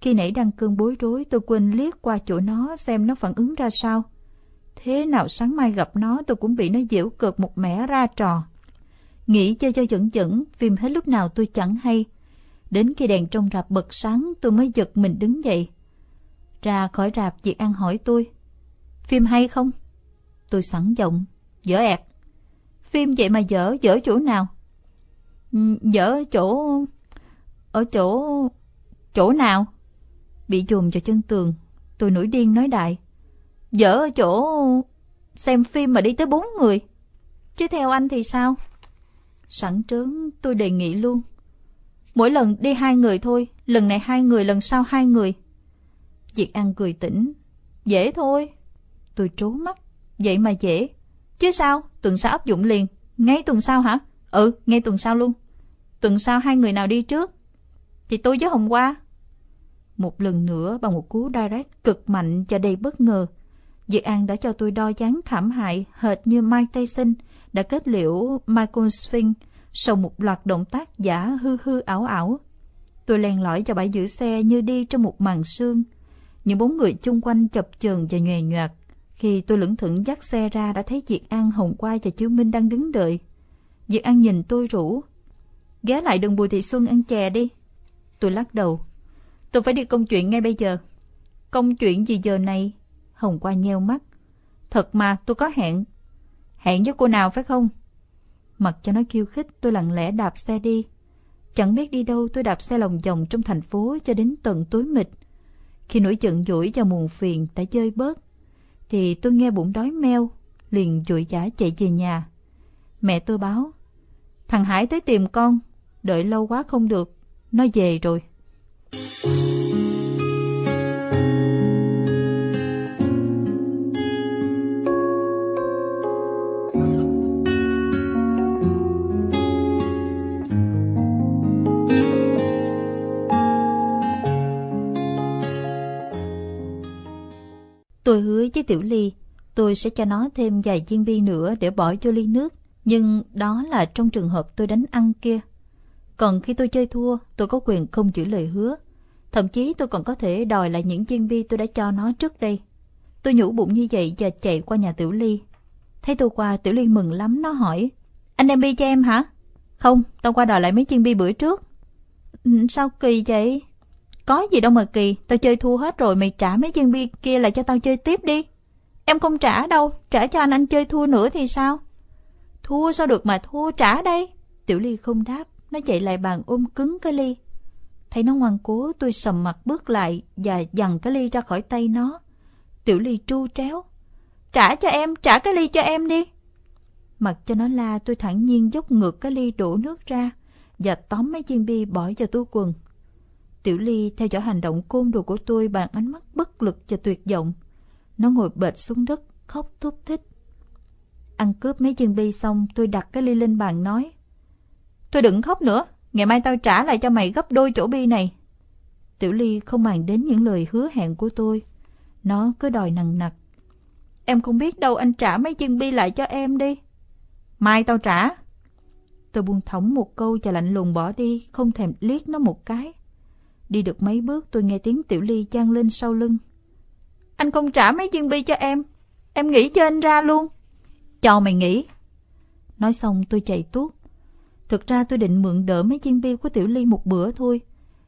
Khi nãy đang cơn bối rối tôi quên liếc qua chỗ nó xem nó phản ứng ra sao. Thế nào sáng mai gặp nó tôi cũng bị nó giễu cợt một mẻ ra trò. Nghĩ chơi chơi dẫn dẫn phim hết lúc nào tôi chẳng hay. Đến khi đèn trong rạp bật sáng tôi mới giật mình đứng dậy. Ra khỏi rạp chị An hỏi tôi. Phim hay không? Tôi sẵn giọng. Dở ẹt. Phim vậy mà dở, dở chỗ nào? Ừ, dở chỗ... Ở chỗ... Chỗ nào? Bị dùm vào chân tường. Tôi nổi điên nói đại. Dở ở chỗ... Xem phim mà đi tới bốn người. Chứ theo anh thì sao? Sẵn trớn tôi đề nghị luôn. Mỗi lần đi hai người thôi, lần này hai người, lần sau hai người. Việc An cười tỉnh. Dễ thôi. Tôi trố mắt. Vậy mà dễ. Chứ sao, tuần sau áp dụng liền. Ngay tuần sau hả? Ừ, ngay tuần sau luôn. Tuần sau hai người nào đi trước? Thì tôi với Hồng qua. Một lần nữa bằng một cú direct cực mạnh và đầy bất ngờ. Diệt An đã cho tôi đo dáng thảm hại hệt như Mike Tyson đã kết liễu Michael Sphinx sau một loạt động tác giả hư hư ảo ảo. Tôi len lỏi vào bãi giữ xe như đi trong một màn sương. Những bốn người chung quanh chập chờn và nhòe nhoạt. Khi tôi lững thững dắt xe ra đã thấy Diệt An, Hồng Quai và Chiếu Minh đang đứng đợi. Diệt An nhìn tôi rủ. Ghé lại đường Bùi Thị Xuân ăn chè đi. Tôi lắc đầu. Tôi phải đi công chuyện ngay bây giờ. Công chuyện gì giờ này? Hồng Qua nheo mắt. Thật mà, tôi có hẹn. Hẹn với cô nào phải không? Mặc cho nó khiêu khích, tôi lặng lẽ đạp xe đi. Chẳng biết đi đâu tôi đạp xe lòng vòng trong thành phố cho đến tận tối mịt. Khi nỗi giận dỗi và muộn phiền đã chơi bớt, thì tôi nghe bụng đói meo, liền vội vã chạy về nhà. Mẹ tôi báo, thằng Hải tới tìm con, đợi lâu quá không được, nó về rồi. Tôi hứa với Tiểu Ly, tôi sẽ cho nó thêm vài viên bi nữa để bỏ vô ly nước. Nhưng đó là trong trường hợp tôi đánh ăn kia. Còn khi tôi chơi thua, tôi có quyền không giữ lời hứa. Thậm chí tôi còn có thể đòi lại những viên bi tôi đã cho nó trước đây. Tôi nhủ bụng như vậy và chạy qua nhà Tiểu Ly. Thấy tôi qua, Tiểu Ly mừng lắm, nó hỏi. Anh đem bi cho em hả? Không, tao qua đòi lại mấy chiên bi bữa trước. Ừ, sao kỳ vậy? Có gì đâu mà kỳ, tao chơi thua hết rồi, mày trả mấy chiên bi kia lại cho tao chơi tiếp đi. Em không trả đâu, trả cho anh anh chơi thua nữa thì sao? Thua sao được mà thua, trả đây. Tiểu Ly không đáp, nó chạy lại bàn ôm cứng cái ly. Thấy nó ngoan cố, tôi sầm mặt bước lại và dằn cái ly ra khỏi tay nó. Tiểu Ly tru tréo. Trả cho em, trả cái ly cho em đi. Mặc cho nó la, tôi thẳng nhiên dốc ngược cái ly đổ nước ra và tóm mấy viên bi bỏ vào túi quần. Tiểu Ly theo dõi hành động côn đồ của tôi bằng ánh mắt bất lực và tuyệt vọng. Nó ngồi bệt xuống đất, khóc thúc thích. Ăn cướp mấy viên bi xong, tôi đặt cái ly lên bàn nói. Tôi đừng khóc nữa, ngày mai tao trả lại cho mày gấp đôi chỗ bi này. Tiểu Ly không màng đến những lời hứa hẹn của tôi. Nó cứ đòi nằng nặc. Em không biết đâu, anh trả mấy chân bi lại cho em đi. Mai tao trả. Tôi buông thõng một câu và lạnh lùng bỏ đi, không thèm liếc nó một cái. Đi được mấy bước tôi nghe tiếng Tiểu Ly chan lên sau lưng. Anh không trả mấy viên bi cho em. Em nghĩ cho anh ra luôn. Cho mày nghĩ. Nói xong tôi chạy tuốt. Thực ra tôi định mượn đỡ mấy viên bi của Tiểu Ly một bữa thôi.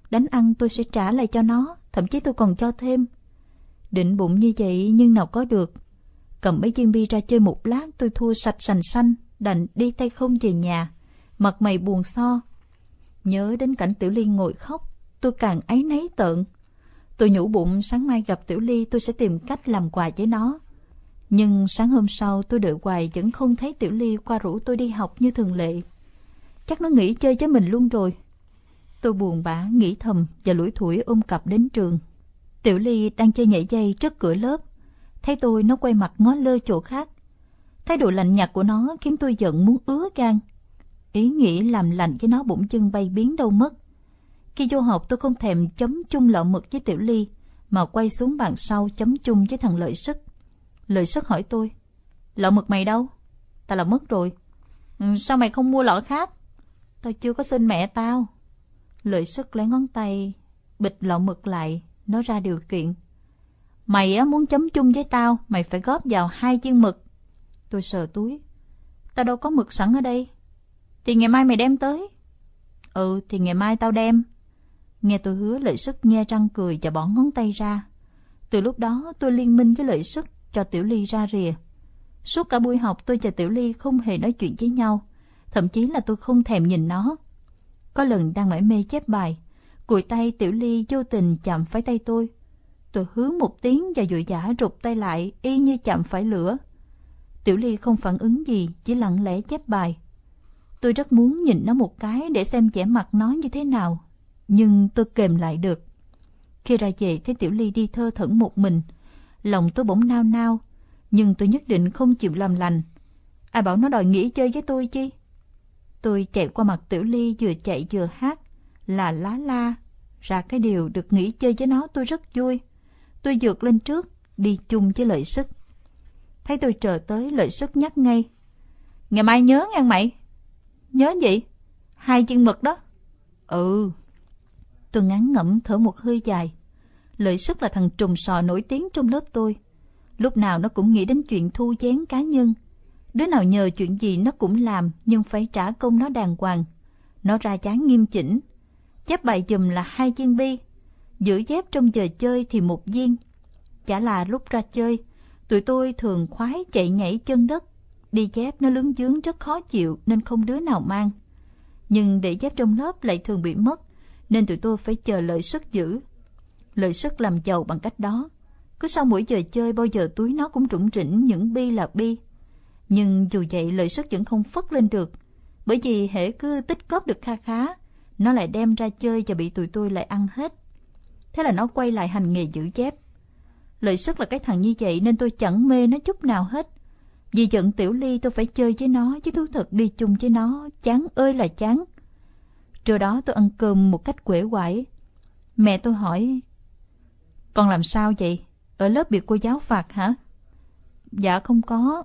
Đánh ăn tôi sẽ trả lại cho nó, thậm chí tôi còn cho thêm. Định bụng như vậy nhưng nào có được. Cầm mấy viên bi ra chơi một lát tôi thua sạch sành xanh, đành đi tay không về nhà. Mặt mày buồn so. Nhớ đến cảnh Tiểu Ly ngồi khóc, tôi càng ấy nấy tợn. Tôi nhủ bụng sáng mai gặp Tiểu Ly tôi sẽ tìm cách làm quà với nó. Nhưng sáng hôm sau tôi đợi hoài vẫn không thấy Tiểu Ly qua rủ tôi đi học như thường lệ. Chắc nó nghỉ chơi với mình luôn rồi. Tôi buồn bã, nghĩ thầm và lủi thủi ôm cặp đến trường. Tiểu Ly đang chơi nhảy dây trước cửa lớp. Thấy tôi nó quay mặt ngó lơ chỗ khác. Thái độ lạnh nhạt của nó khiến tôi giận muốn ứa gan. Ý nghĩ làm lạnh với nó bụng chân bay biến đâu mất. Khi vô học tôi không thèm chấm chung lọ mực với Tiểu Ly, mà quay xuống bàn sau chấm chung với thằng Lợi Sức. Lợi Sức hỏi tôi, lọ mực mày đâu? Ta là mất rồi. Ừ, sao mày không mua lọ khác? Tao chưa có xin mẹ tao. Lợi Sức lấy ngón tay, bịch lọ mực lại, nói ra điều kiện. Mày á muốn chấm chung với tao, mày phải góp vào hai viên mực. Tôi sờ túi. Tao đâu có mực sẵn ở đây. Thì ngày mai mày đem tới. Ừ, thì ngày mai tao đem. Nghe tôi hứa lợi sức nghe răng cười và bỏ ngón tay ra. Từ lúc đó tôi liên minh với lợi sức cho Tiểu Ly ra rìa. Suốt cả buổi học tôi và Tiểu Ly không hề nói chuyện với nhau. Thậm chí là tôi không thèm nhìn nó. Có lần đang mải mê chép bài. Cùi tay Tiểu Ly vô tình chạm phải tay tôi. Tôi hướng một tiếng và vội vã rụt tay lại y như chạm phải lửa. Tiểu Ly không phản ứng gì, chỉ lặng lẽ chép bài. Tôi rất muốn nhìn nó một cái để xem vẻ mặt nó như thế nào, nhưng tôi kềm lại được. Khi ra về thấy Tiểu Ly đi thơ thẩn một mình, lòng tôi bỗng nao nao, nhưng tôi nhất định không chịu làm lành. Ai bảo nó đòi nghỉ chơi với tôi chi? Tôi chạy qua mặt Tiểu Ly vừa chạy vừa hát, là lá la. Ra cái điều được nghỉ chơi với nó tôi rất vui. Tôi dược lên trước, đi chung với lợi sức. Thấy tôi chờ tới, lợi sức nhắc ngay. Ngày mai nhớ nghe mày. Nhớ gì? Hai chân mực đó. Ừ. Tôi ngắn ngẩm thở một hơi dài. Lợi sức là thằng trùng sò nổi tiếng trong lớp tôi. Lúc nào nó cũng nghĩ đến chuyện thu chén cá nhân. Đứa nào nhờ chuyện gì nó cũng làm nhưng phải trả công nó đàng hoàng. Nó ra chán nghiêm chỉnh. Chép bài dùm là hai viên bi. Giữ dép trong giờ chơi thì một viên. Chả là lúc ra chơi, tụi tôi thường khoái chạy nhảy chân đất. Đi dép nó lướng dướng rất khó chịu nên không đứa nào mang. Nhưng để dép trong lớp lại thường bị mất nên tụi tôi phải chờ lợi sức giữ. Lợi sức làm giàu bằng cách đó. Cứ sau mỗi giờ chơi bao giờ túi nó cũng trũng trĩnh những bi là bi. Nhưng dù vậy lợi sức vẫn không phất lên được. Bởi vì hễ cứ tích cóp được kha khá, nó lại đem ra chơi và bị tụi tôi lại ăn hết. Thế là nó quay lại hành nghề giữ dép. Lợi sức là cái thằng như vậy nên tôi chẳng mê nó chút nào hết. Vì giận Tiểu Ly tôi phải chơi với nó, chứ thú thật đi chung với nó, chán ơi là chán. Trưa đó tôi ăn cơm một cách quể quải. Mẹ tôi hỏi, con làm sao vậy? Ở lớp bị cô giáo phạt hả? Dạ không có.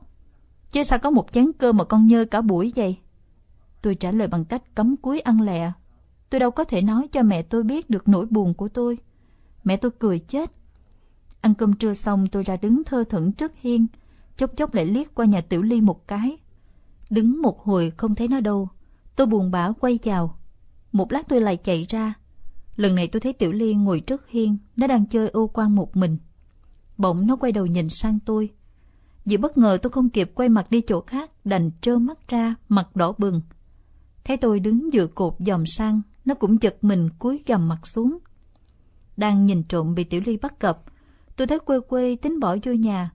Chứ sao có một chén cơm mà con nhơ cả buổi vậy? Tôi trả lời bằng cách cấm cúi ăn lẹ. Tôi đâu có thể nói cho mẹ tôi biết được nỗi buồn của tôi. Mẹ tôi cười chết. Ăn cơm trưa xong tôi ra đứng thơ thẩn trước hiên, chốc chốc lại liếc qua nhà Tiểu Ly một cái. Đứng một hồi không thấy nó đâu, tôi buồn bã quay vào. Một lát tôi lại chạy ra. Lần này tôi thấy Tiểu Ly ngồi trước hiên, nó đang chơi ô quan một mình. Bỗng nó quay đầu nhìn sang tôi. Vì bất ngờ tôi không kịp quay mặt đi chỗ khác, đành trơ mắt ra, mặt đỏ bừng. Thấy tôi đứng dựa cột dòm sang, nó cũng giật mình cúi gầm mặt xuống. Đang nhìn trộm bị Tiểu Ly bắt gặp, tôi thấy quê quê tính bỏ vô nhà.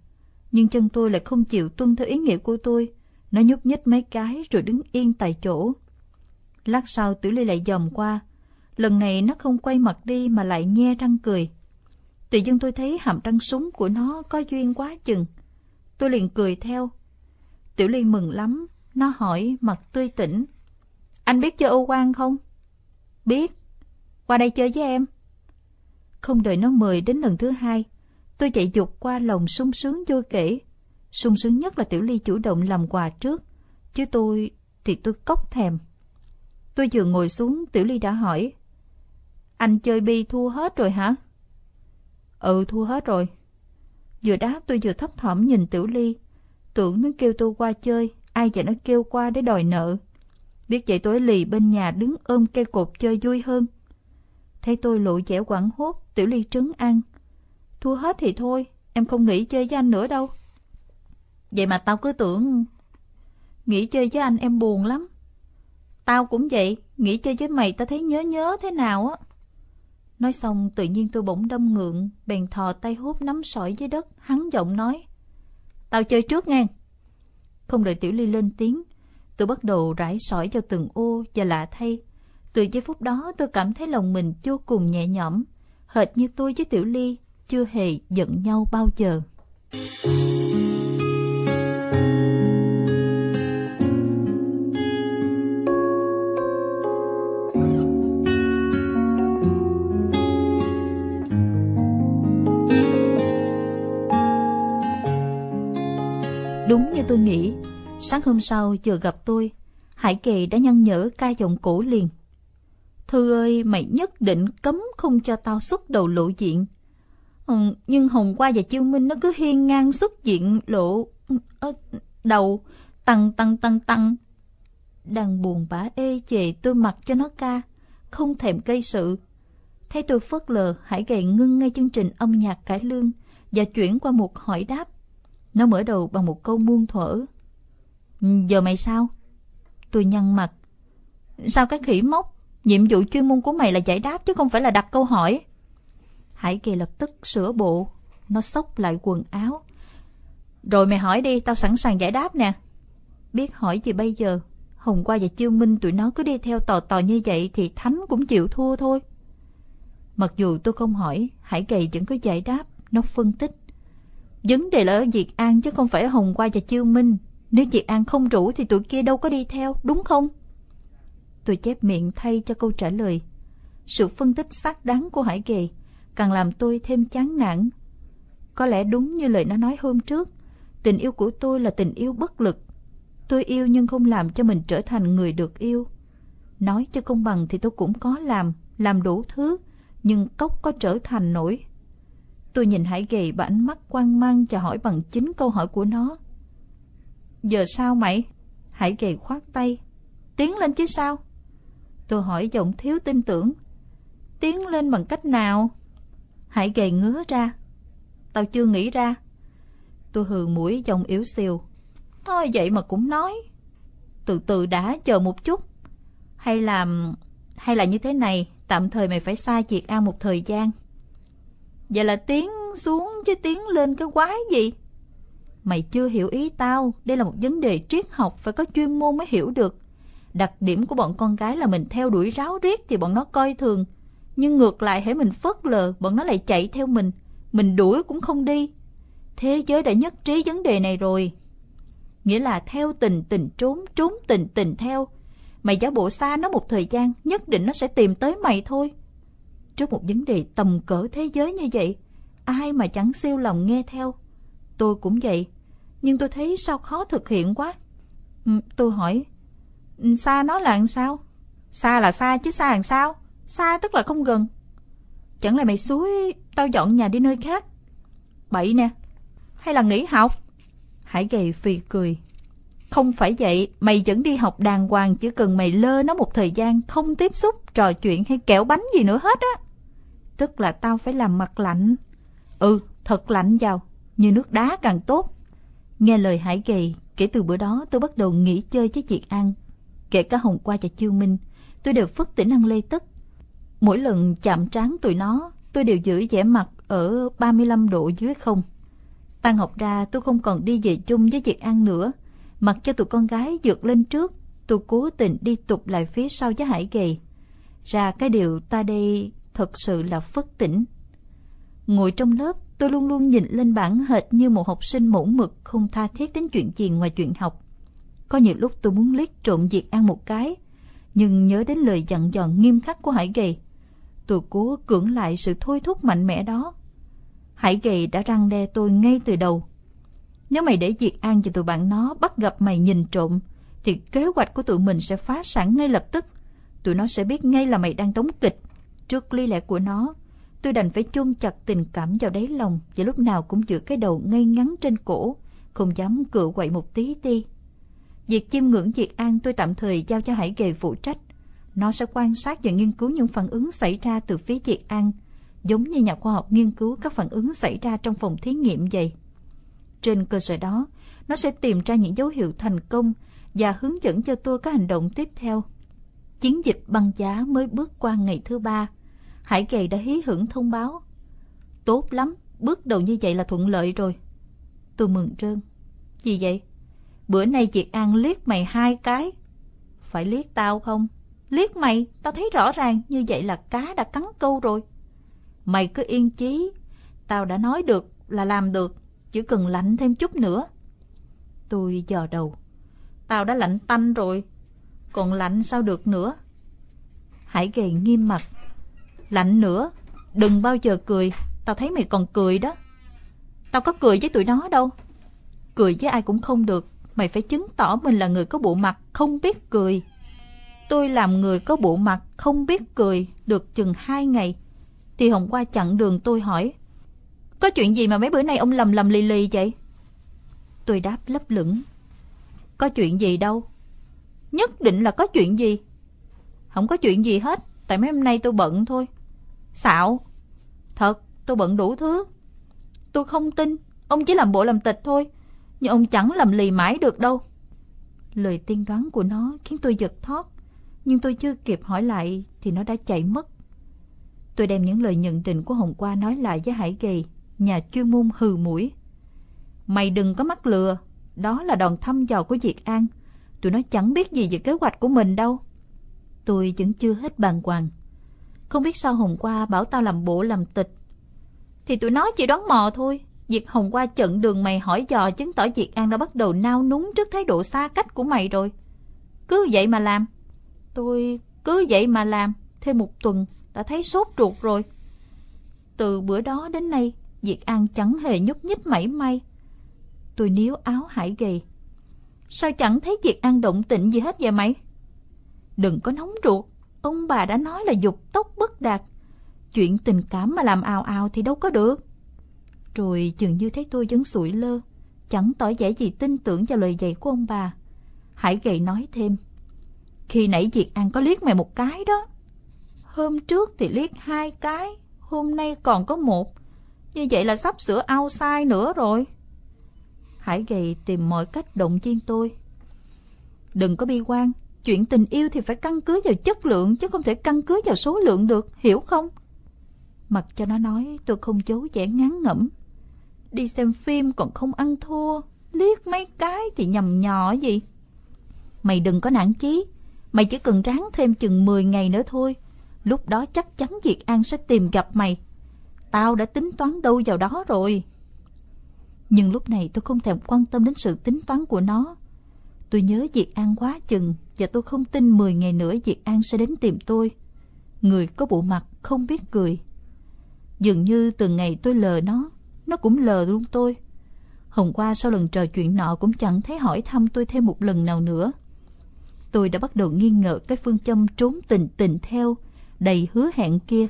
Nhưng chân tôi lại không chịu tuân theo ý nghĩa của tôi. Nó nhúc nhích mấy cái rồi đứng yên tại chỗ. Lát sau Tiểu Ly lại dòm qua. Lần này nó không quay mặt đi mà lại nhe răng cười. Tự dưng tôi thấy hàm răng súng của nó có duyên quá chừng. Tôi liền cười theo. Tiểu Ly mừng lắm. Nó hỏi mặt tươi tỉnh. Anh biết chơi ô quan không? Biết. Qua đây chơi với em. Không đợi nó mời đến lần thứ hai, tôi chạy dục qua lòng sung sướng vô kể. sung sướng nhất là Tiểu Ly chủ động làm quà trước, chứ tôi thì tôi cốc thèm. Tôi vừa ngồi xuống, Tiểu Ly đã hỏi. Anh chơi bi thua hết rồi hả? Ừ, thua hết rồi. Vừa đáp tôi vừa thấp thỏm nhìn Tiểu Ly. Tưởng nó kêu tôi qua chơi, ai vậy nó kêu qua để đòi nợ. Biết vậy tối lì bên nhà đứng ôm cây cột chơi vui hơn. Thấy tôi lộ vẻ quảng hốt, Tiểu Ly trấn an Thua hết thì thôi, em không nghĩ chơi với anh nữa đâu. Vậy mà tao cứ tưởng... Nghĩ chơi với anh em buồn lắm. Tao cũng vậy, nghĩ chơi với mày tao thấy nhớ nhớ thế nào á. Nói xong tự nhiên tôi bỗng đâm ngượng, bèn thò tay hút nắm sỏi dưới đất, hắn giọng nói. Tao chơi trước ngang. Không đợi Tiểu Ly lên tiếng, tôi bắt đầu rải sỏi cho từng ô và lạ thay. Từ giây phút đó tôi cảm thấy lòng mình vô cùng nhẹ nhõm, hệt như tôi với Tiểu Ly chưa hề giận nhau bao giờ. Đúng như tôi nghĩ, sáng hôm sau vừa gặp tôi, Hải Kỳ đã nhăn nhở ca giọng cổ liền. Thư ơi, mày nhất định cấm không cho tao xuất đầu lộ diện. Ừ, nhưng Hồng Qua và Chiêu Minh nó cứ hiên ngang xuất diện lộ ờ, đầu tăng tăng tăng tăng. Đang buồn bã ê chề tôi mặc cho nó ca, không thèm gây sự. Thấy tôi phớt lờ, Hải gầy ngưng ngay chương trình âm nhạc cải lương và chuyển qua một hỏi đáp. Nó mở đầu bằng một câu muôn thuở. Ừ, giờ mày sao? Tôi nhăn mặt. Sao cái khỉ mốc? Nhiệm vụ chuyên môn của mày là giải đáp chứ không phải là đặt câu hỏi. Hải Kỳ lập tức sửa bộ. Nó xốc lại quần áo. Rồi mày hỏi đi, tao sẵn sàng giải đáp nè. Biết hỏi gì bây giờ? Hồng Qua và Chiêu Minh tụi nó cứ đi theo tò tò như vậy thì Thánh cũng chịu thua thôi. Mặc dù tôi không hỏi, Hải Kỳ vẫn cứ giải đáp, nó phân tích. Vấn đề là ở Diệt An chứ không phải ở Hồng Qua và Chiêu Minh. Nếu Diệt An không rủ thì tụi kia đâu có đi theo, đúng không? Tôi chép miệng thay cho câu trả lời. Sự phân tích xác đáng của Hải Kỳ càng làm tôi thêm chán nản. Có lẽ đúng như lời nó nói hôm trước, tình yêu của tôi là tình yêu bất lực. Tôi yêu nhưng không làm cho mình trở thành người được yêu. Nói cho công bằng thì tôi cũng có làm, làm đủ thứ, nhưng cốc có trở thành nổi. Tôi nhìn Hải Gầy và ánh mắt quan mang cho hỏi bằng chính câu hỏi của nó. Giờ sao mày? Hải Gầy khoát tay. Tiến lên chứ sao? Tôi hỏi giọng thiếu tin tưởng. Tiến lên bằng cách nào? hãy gầy ngứa ra. Tao chưa nghĩ ra. Tôi hừ mũi giọng yếu xìu. Thôi vậy mà cũng nói. Từ từ đã chờ một chút. Hay là... Hay là như thế này, tạm thời mày phải xa Triệt An một thời gian. Vậy là tiến xuống chứ tiến lên cái quái gì? Mày chưa hiểu ý tao, đây là một vấn đề triết học phải có chuyên môn mới hiểu được. Đặc điểm của bọn con gái là mình theo đuổi ráo riết thì bọn nó coi thường, nhưng ngược lại hãy mình phớt lờ, bọn nó lại chạy theo mình. Mình đuổi cũng không đi. Thế giới đã nhất trí vấn đề này rồi. Nghĩa là theo tình tình trốn, trốn tình tình theo. Mày giả bộ xa nó một thời gian, nhất định nó sẽ tìm tới mày thôi. Trước một vấn đề tầm cỡ thế giới như vậy, ai mà chẳng siêu lòng nghe theo. Tôi cũng vậy, nhưng tôi thấy sao khó thực hiện quá. Ừ, tôi hỏi, Ừ, xa nó là làm sao? Xa là xa chứ xa làm sao? Xa tức là không gần. Chẳng lẽ mày suối tao dọn nhà đi nơi khác? Bậy nè. Hay là nghỉ học? Hải gầy phì cười. Không phải vậy, mày vẫn đi học đàng hoàng chỉ cần mày lơ nó một thời gian, không tiếp xúc, trò chuyện hay kẹo bánh gì nữa hết á. Tức là tao phải làm mặt lạnh. Ừ, thật lạnh vào, như nước đá càng tốt. Nghe lời Hải gầy, kể từ bữa đó tôi bắt đầu nghỉ chơi với chị An. Kể cả hôm qua và Chiêu Minh, tôi đều phất tỉnh ăn lây tất Mỗi lần chạm trán tụi nó, tôi đều giữ vẻ mặt ở 35 độ dưới không. Tan học ra tôi không còn đi về chung với việc An nữa. Mặc cho tụi con gái vượt lên trước, tôi cố tình đi tục lại phía sau với Hải Gầy. Ra cái điều ta đây thật sự là phất tỉnh. Ngồi trong lớp, tôi luôn luôn nhìn lên bảng hệt như một học sinh mẫu mực không tha thiết đến chuyện gì ngoài chuyện học. Có nhiều lúc tôi muốn liếc trộm Diệt An một cái, nhưng nhớ đến lời dặn dò nghiêm khắc của Hải Gầy, tôi cố cưỡng lại sự thôi thúc mạnh mẽ đó. Hải gầy đã răng đe tôi ngay từ đầu. Nếu mày để Diệt An và tụi bạn nó bắt gặp mày nhìn trộm, thì kế hoạch của tụi mình sẽ phá sản ngay lập tức. Tụi nó sẽ biết ngay là mày đang đóng kịch. Trước ly lẽ của nó, tôi đành phải chôn chặt tình cảm vào đáy lòng và lúc nào cũng giữ cái đầu ngay ngắn trên cổ, không dám cựa quậy một tí ti. Việc chiêm ngưỡng Diệt An tôi tạm thời giao cho Hải Ghề phụ trách. Nó sẽ quan sát và nghiên cứu những phản ứng xảy ra từ phía Diệt An, giống như nhà khoa học nghiên cứu các phản ứng xảy ra trong phòng thí nghiệm vậy. Trên cơ sở đó, nó sẽ tìm ra những dấu hiệu thành công và hướng dẫn cho tôi các hành động tiếp theo. Chiến dịch băng giá mới bước qua ngày thứ ba. Hải Gầy đã hí hưởng thông báo. Tốt lắm, bước đầu như vậy là thuận lợi rồi. Tôi mừng trơn. Gì vậy? Bữa nay Diệt An liếc mày hai cái. Phải liếc tao không? Liếc mày, tao thấy rõ ràng như vậy là cá đã cắn câu rồi. Mày cứ yên chí, tao đã nói được là làm được, chỉ cần lạnh thêm chút nữa. Tôi dò đầu. Tao đã lạnh tanh rồi, còn lạnh sao được nữa? Hải gầy nghiêm mặt. Lạnh nữa, đừng bao giờ cười, tao thấy mày còn cười đó. Tao có cười với tụi nó đâu. Cười với ai cũng không được, mày phải chứng tỏ mình là người có bộ mặt không biết cười. Tôi làm người có bộ mặt không biết cười được chừng hai ngày. Thì hôm qua chặn đường tôi hỏi. Có chuyện gì mà mấy bữa nay ông lầm lầm lì lì vậy? Tôi đáp lấp lửng. Có chuyện gì đâu. Nhất định là có chuyện gì. Không có chuyện gì hết, tại mấy hôm nay tôi bận thôi. Xạo. Thật, tôi bận đủ thứ. Tôi không tin, ông chỉ làm bộ làm tịch thôi. Nhưng ông chẳng làm lì mãi được đâu. Lời tiên đoán của nó khiến tôi giật thót. Nhưng tôi chưa kịp hỏi lại thì nó đã chạy mất. Tôi đem những lời nhận định của Hồng Qua nói lại với Hải Kỳ, nhà chuyên môn hừ mũi. Mày đừng có mắc lừa, đó là đòn thăm dò của Diệt An. Tụi nó chẳng biết gì về kế hoạch của mình đâu. Tôi vẫn chưa hết bàng hoàng. Không biết sao hôm Qua bảo tao làm bộ làm tịch. Thì tụi nó chỉ đoán mò thôi. Việc Hồng Qua chận đường mày hỏi dò chứng tỏ Diệt An đã bắt đầu nao núng trước thái độ xa cách của mày rồi. Cứ vậy mà làm. Tôi cứ vậy mà làm. Thêm một tuần đã thấy sốt ruột rồi. Từ bữa đó đến nay, Diệt An chẳng hề nhúc nhích mảy may. Tôi níu áo hải gầy. Sao chẳng thấy Diệt An động tĩnh gì hết vậy mày? Đừng có nóng ruột, ông bà đã nói là dục tốc bất đạt. Chuyện tình cảm mà làm ào ào thì đâu có được. Rồi dường như thấy tôi vẫn sụi lơ, chẳng tỏ vẻ gì tin tưởng vào lời dạy của ông bà. Hải gầy nói thêm. Khi nãy Diệt An có liếc mày một cái đó. Hôm trước thì liếc hai cái, hôm nay còn có một. Như vậy là sắp sửa ao sai nữa rồi. Hải gầy tìm mọi cách động viên tôi. Đừng có bi quan, chuyện tình yêu thì phải căn cứ vào chất lượng chứ không thể căn cứ vào số lượng được, hiểu không? Mặc cho nó nói tôi không giấu vẻ ngán ngẩm. Đi xem phim còn không ăn thua, liếc mấy cái thì nhầm nhỏ gì. Mày đừng có nản chí, mày chỉ cần ráng thêm chừng 10 ngày nữa thôi. Lúc đó chắc chắn Việt An sẽ tìm gặp mày. Tao đã tính toán đâu vào đó rồi. Nhưng lúc này tôi không thèm quan tâm đến sự tính toán của nó. Tôi nhớ Diệt An quá chừng và tôi không tin 10 ngày nữa Diệt An sẽ đến tìm tôi. Người có bộ mặt không biết cười. Dường như từng ngày tôi lờ nó, nó cũng lờ luôn tôi. Hôm qua sau lần trò chuyện nọ cũng chẳng thấy hỏi thăm tôi thêm một lần nào nữa. Tôi đã bắt đầu nghi ngờ cái phương châm trốn tình tình theo, đầy hứa hẹn kia.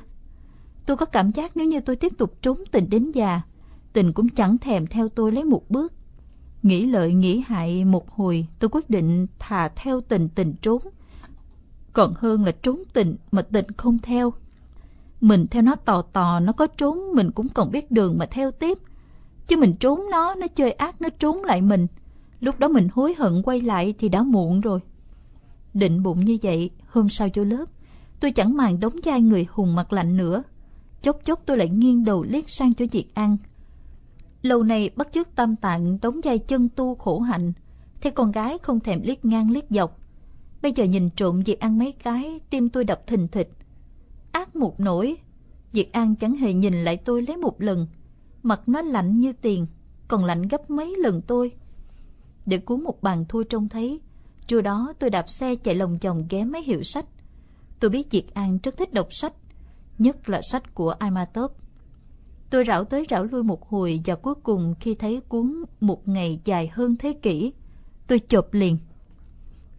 Tôi có cảm giác nếu như tôi tiếp tục trốn tình đến già, tình cũng chẳng thèm theo tôi lấy một bước. Nghĩ lợi nghĩ hại một hồi, tôi quyết định thà theo tình tình trốn. Còn hơn là trốn tình mà tình không theo. Mình theo nó tò tò, nó có trốn, mình cũng còn biết đường mà theo tiếp. Chứ mình trốn nó, nó chơi ác, nó trốn lại mình. Lúc đó mình hối hận quay lại thì đã muộn rồi. Định bụng như vậy, hôm sau vô lớp, tôi chẳng màng đóng vai người hùng mặt lạnh nữa. Chốc chốc tôi lại nghiêng đầu liếc sang chỗ Diệt An. Lâu nay bắt chước tâm tạng đóng vai chân tu khổ hạnh, thấy con gái không thèm liếc ngang liếc dọc. Bây giờ nhìn trộm Diệt An mấy cái, tim tôi đập thình thịch. Ác một nỗi, Diệt An chẳng hề nhìn lại tôi lấy một lần. Mặt nó lạnh như tiền, còn lạnh gấp mấy lần tôi. Để cuốn một bàn thôi trông thấy, trưa đó tôi đạp xe chạy lòng vòng ghé mấy hiệu sách. Tôi biết Diệt An rất thích đọc sách, nhất là sách của Imatop. Tôi rảo tới rảo lui một hồi và cuối cùng khi thấy cuốn một ngày dài hơn thế kỷ, tôi chộp liền.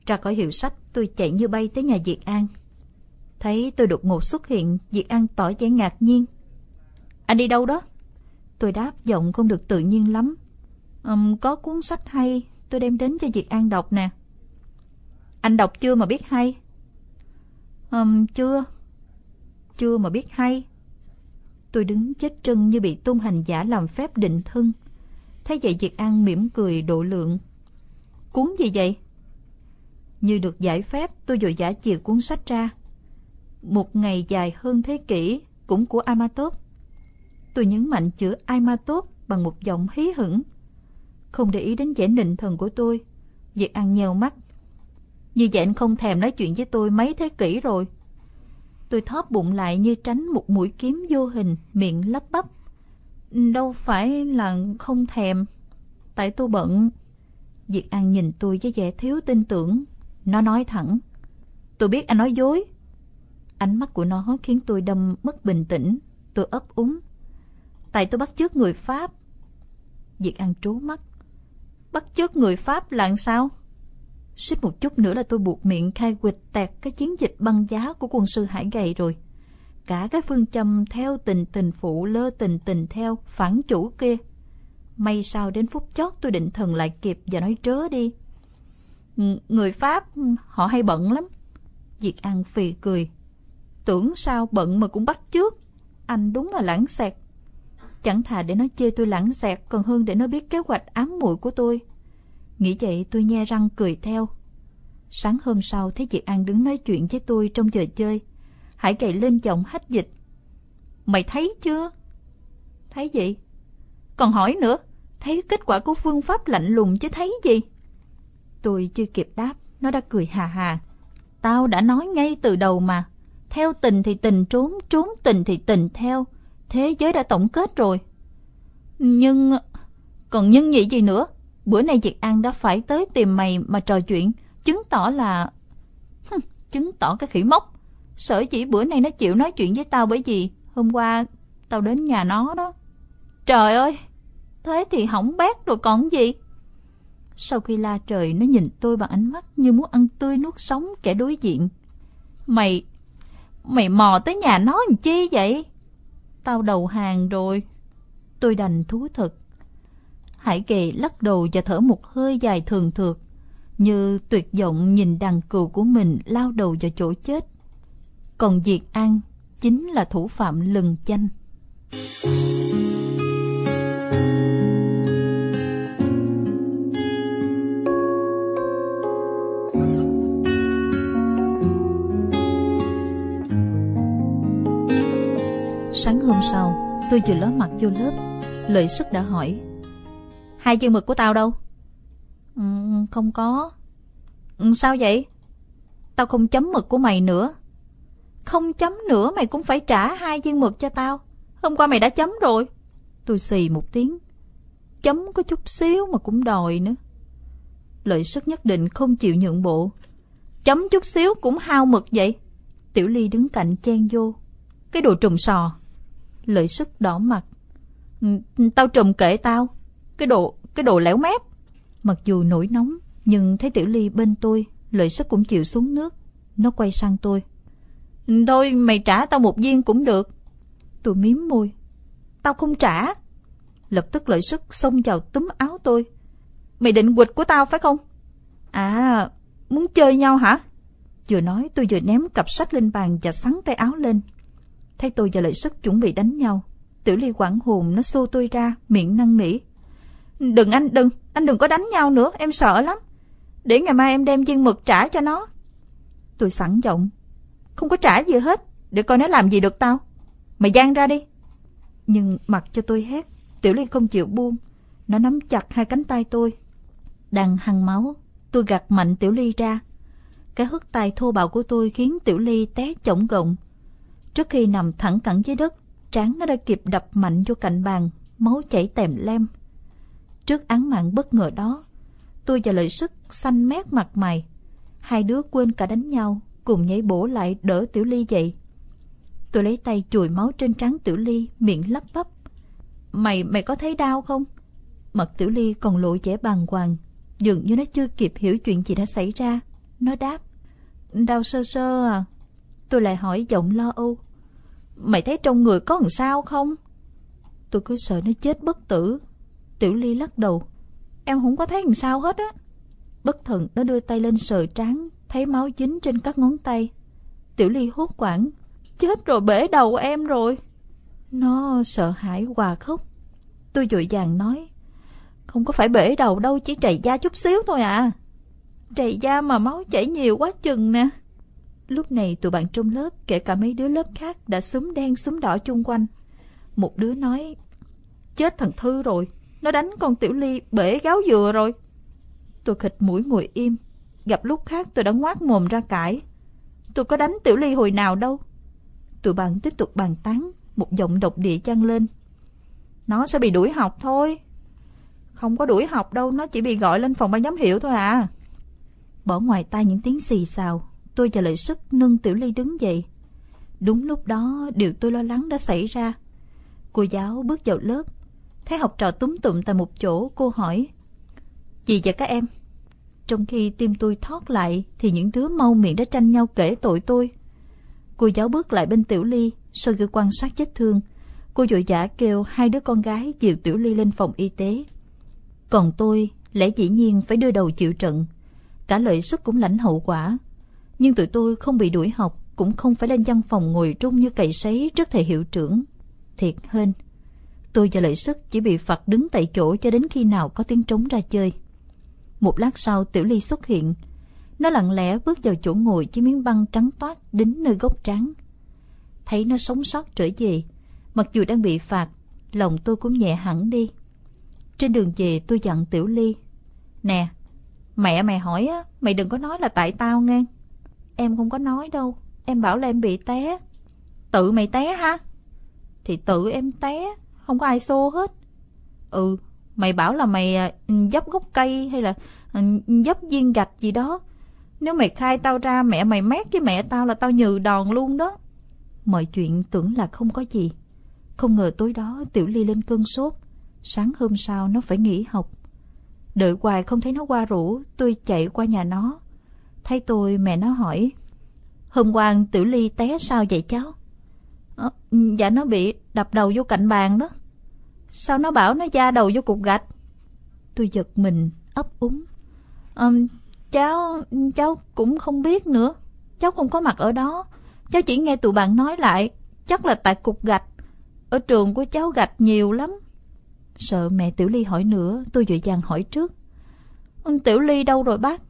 Ra khỏi hiệu sách, tôi chạy như bay tới nhà Diệt An. Thấy tôi đột ngột xuất hiện, Diệt An tỏ vẻ ngạc nhiên. Anh đi đâu đó? Tôi đáp giọng không được tự nhiên lắm. Um, có cuốn sách hay, tôi đem đến cho Diệt An đọc nè. Anh đọc chưa mà biết hay? Um, chưa. Chưa mà biết hay. Tôi đứng chết chân như bị tung hành giả làm phép định thân. Thấy vậy Diệt An mỉm cười độ lượng. Cuốn gì vậy? Như được giải phép, tôi vội giả chìa cuốn sách ra. Một ngày dài hơn thế kỷ, cũng của Amatop. Tôi nhấn mạnh chữ Amatop bằng một giọng hí hửng. Không để ý đến vẻ nịnh thần của tôi, Diệt An nheo mắt. Như vậy anh không thèm nói chuyện với tôi mấy thế kỷ rồi. Tôi thóp bụng lại như tránh một mũi kiếm vô hình, miệng lắp bắp. Đâu phải là không thèm, tại tôi bận. Diệt An nhìn tôi với vẻ thiếu tin tưởng. Nó nói thẳng. Tôi biết anh nói dối. Ánh mắt của nó khiến tôi đâm mất bình tĩnh. Tôi ấp úng. Tại tôi bắt chước người Pháp. Diệt An trố mắt. Bắt chước người Pháp là sao? Suýt một chút nữa là tôi buộc miệng khai quịch tẹt cái chiến dịch băng giá của quân sư Hải Gầy rồi. cả cái phương châm theo tình tình phụ lơ tình tình theo phản chủ kia. May sao đến phút chót tôi định thần lại kịp và nói trớ đi. Người Pháp, họ hay bận lắm. Diệt An phì cười. Tưởng sao bận mà cũng bắt trước. Anh đúng là lãng xẹt. Chẳng thà để nó chê tôi lãng xẹt còn hơn để nó biết kế hoạch ám muội của tôi. Nghĩ vậy tôi nhe răng cười theo. Sáng hôm sau thấy chị An đứng nói chuyện với tôi trong giờ chơi. Hải gậy lên giọng hách dịch. Mày thấy chưa? Thấy gì? Còn hỏi nữa, thấy kết quả của phương pháp lạnh lùng chứ thấy gì? Tôi chưa kịp đáp, nó đã cười hà hà. Tao đã nói ngay từ đầu mà. Theo tình thì tình trốn, trốn tình thì tình theo. Thế giới đã tổng kết rồi. Nhưng... Còn nhân nhị gì nữa? Bữa nay Diệt An đã phải tới tìm mày mà trò chuyện, chứng tỏ là... Hừm, chứng tỏ cái khỉ mốc. Sở chỉ bữa nay nó chịu nói chuyện với tao bởi vì hôm qua tao đến nhà nó đó. Trời ơi, thế thì hỏng bét rồi còn gì? Sau khi la trời nó nhìn tôi bằng ánh mắt như muốn ăn tươi nuốt sống kẻ đối diện. Mày, mày mò tới nhà nó làm chi vậy? Tao đầu hàng rồi. Tôi đành thú thực. Hải kỳ lắc đầu và thở một hơi dài thường thượt, như tuyệt vọng nhìn đàn cừu của mình lao đầu vào chỗ chết. Còn Diệt An chính là thủ phạm lừng chanh. Sáng hôm sau, tôi vừa ló mặt vô lớp, lợi sức đã hỏi. Hai chân mực của tao đâu? Ừ, không có. Ừ, sao vậy? Tao không chấm mực của mày nữa. Không chấm nữa mày cũng phải trả hai viên mực cho tao. Hôm qua mày đã chấm rồi. Tôi xì một tiếng. Chấm có chút xíu mà cũng đòi nữa. Lợi sức nhất định không chịu nhượng bộ. Chấm chút xíu cũng hao mực vậy. Tiểu Ly đứng cạnh chen vô. Cái đồ trùng sò. Lợi sức đỏ mặt. Ừ, tao trùm kệ tao. Cái đồ, cái đồ lẻo mép. Mặc dù nổi nóng, nhưng thấy Tiểu Ly bên tôi, lợi sức cũng chịu xuống nước. Nó quay sang tôi. Ừ, thôi mày trả tao một viên cũng được. Tôi miếm môi. Tao không trả. Lập tức lợi sức xông vào túm áo tôi. Mày định quịch của tao phải không? À, muốn chơi nhau hả? Vừa nói tôi vừa ném cặp sách lên bàn và sắn tay áo lên. Thấy tôi và lợi sức chuẩn bị đánh nhau. Tiểu ly quảng hồn nó xô tôi ra, miệng năn nỉ. Đừng anh, đừng, anh đừng có đánh nhau nữa, em sợ lắm. Để ngày mai em đem viên mực trả cho nó. Tôi sẵn giọng, không có trả gì hết Để coi nó làm gì được tao Mày gian ra đi Nhưng mặc cho tôi hét Tiểu Ly không chịu buông Nó nắm chặt hai cánh tay tôi Đang hăng máu Tôi gạt mạnh Tiểu Ly ra Cái hất tay thô bạo của tôi khiến Tiểu Ly té chổng gọng Trước khi nằm thẳng cẳng dưới đất Trán nó đã kịp đập mạnh vô cạnh bàn Máu chảy tèm lem Trước án mạng bất ngờ đó Tôi và lợi sức xanh mét mặt mày Hai đứa quên cả đánh nhau cùng nhảy bổ lại đỡ Tiểu Ly dậy. Tôi lấy tay chùi máu trên trán Tiểu Ly, miệng lắp bắp. Mày, mày có thấy đau không? Mặt Tiểu Ly còn lộ vẻ bàng hoàng, dường như nó chưa kịp hiểu chuyện gì đã xảy ra. Nó đáp, đau sơ sơ à. Tôi lại hỏi giọng lo âu. Mày thấy trong người có làm sao không? Tôi cứ sợ nó chết bất tử. Tiểu Ly lắc đầu. Em không có thấy làm sao hết á. Bất thần nó đưa tay lên sờ trán thấy máu dính trên các ngón tay. Tiểu Ly hốt quảng, chết rồi bể đầu em rồi. Nó sợ hãi hòa khóc. Tôi dội vàng nói, không có phải bể đầu đâu, chỉ trầy da chút xíu thôi à. Trầy da mà máu chảy nhiều quá chừng nè. Lúc này tụi bạn trong lớp, kể cả mấy đứa lớp khác đã súng đen súng đỏ chung quanh. Một đứa nói, chết thằng Thư rồi, nó đánh con Tiểu Ly bể gáo dừa rồi. Tôi khịt mũi ngồi im, Gặp lúc khác tôi đã ngoác mồm ra cãi. Tôi có đánh Tiểu Ly hồi nào đâu. Tụi bạn tiếp tục bàn tán, một giọng độc địa chăng lên. Nó sẽ bị đuổi học thôi. Không có đuổi học đâu, nó chỉ bị gọi lên phòng ban giám hiệu thôi à. Bỏ ngoài tai những tiếng xì xào, tôi và lợi sức nâng Tiểu Ly đứng dậy. Đúng lúc đó, điều tôi lo lắng đã xảy ra. Cô giáo bước vào lớp, thấy học trò túm tụm tại một chỗ, cô hỏi. Gì vậy các em? Trong khi tim tôi thoát lại thì những đứa mau miệng đã tranh nhau kể tội tôi. Cô giáo bước lại bên Tiểu Ly Sau khi quan sát vết thương, cô vội vã kêu hai đứa con gái dìu Tiểu Ly lên phòng y tế. Còn tôi, lẽ dĩ nhiên phải đưa đầu chịu trận. Cả lợi sức cũng lãnh hậu quả. Nhưng tụi tôi không bị đuổi học, cũng không phải lên văn phòng ngồi trung như cày sấy trước thầy hiệu trưởng. Thiệt hơn, tôi và lợi sức chỉ bị phạt đứng tại chỗ cho đến khi nào có tiếng trống ra chơi. Một lát sau Tiểu Ly xuất hiện. Nó lặng lẽ bước vào chỗ ngồi với miếng băng trắng toát đính nơi gốc trắng. Thấy nó sống sót trở về, mặc dù đang bị phạt, lòng tôi cũng nhẹ hẳn đi. Trên đường về tôi dặn Tiểu Ly. Nè, mẹ mày hỏi á, mày đừng có nói là tại tao nghe. Em không có nói đâu, em bảo là em bị té. Tự mày té ha? Thì tự em té, không có ai xô hết. Ừ, mày bảo là mày à, dấp gốc cây hay là à, dấp viên gạch gì đó. Nếu mày khai tao ra mẹ mày mét với mẹ tao là tao nhừ đòn luôn đó. Mọi chuyện tưởng là không có gì. Không ngờ tối đó Tiểu Ly lên cơn sốt. Sáng hôm sau nó phải nghỉ học. Đợi hoài không thấy nó qua rủ, tôi chạy qua nhà nó. Thấy tôi mẹ nó hỏi. Hôm qua Tiểu Ly té sao vậy cháu? À, dạ nó bị đập đầu vô cạnh bàn đó. Sao nó bảo nó da đầu vô cục gạch? Tôi giật mình, ấp úng. À, cháu, cháu cũng không biết nữa. Cháu không có mặt ở đó. Cháu chỉ nghe tụi bạn nói lại. Chắc là tại cục gạch. Ở trường của cháu gạch nhiều lắm. Sợ mẹ Tiểu Ly hỏi nữa, tôi vội dàng hỏi trước. Ừ, Tiểu Ly đâu rồi bác?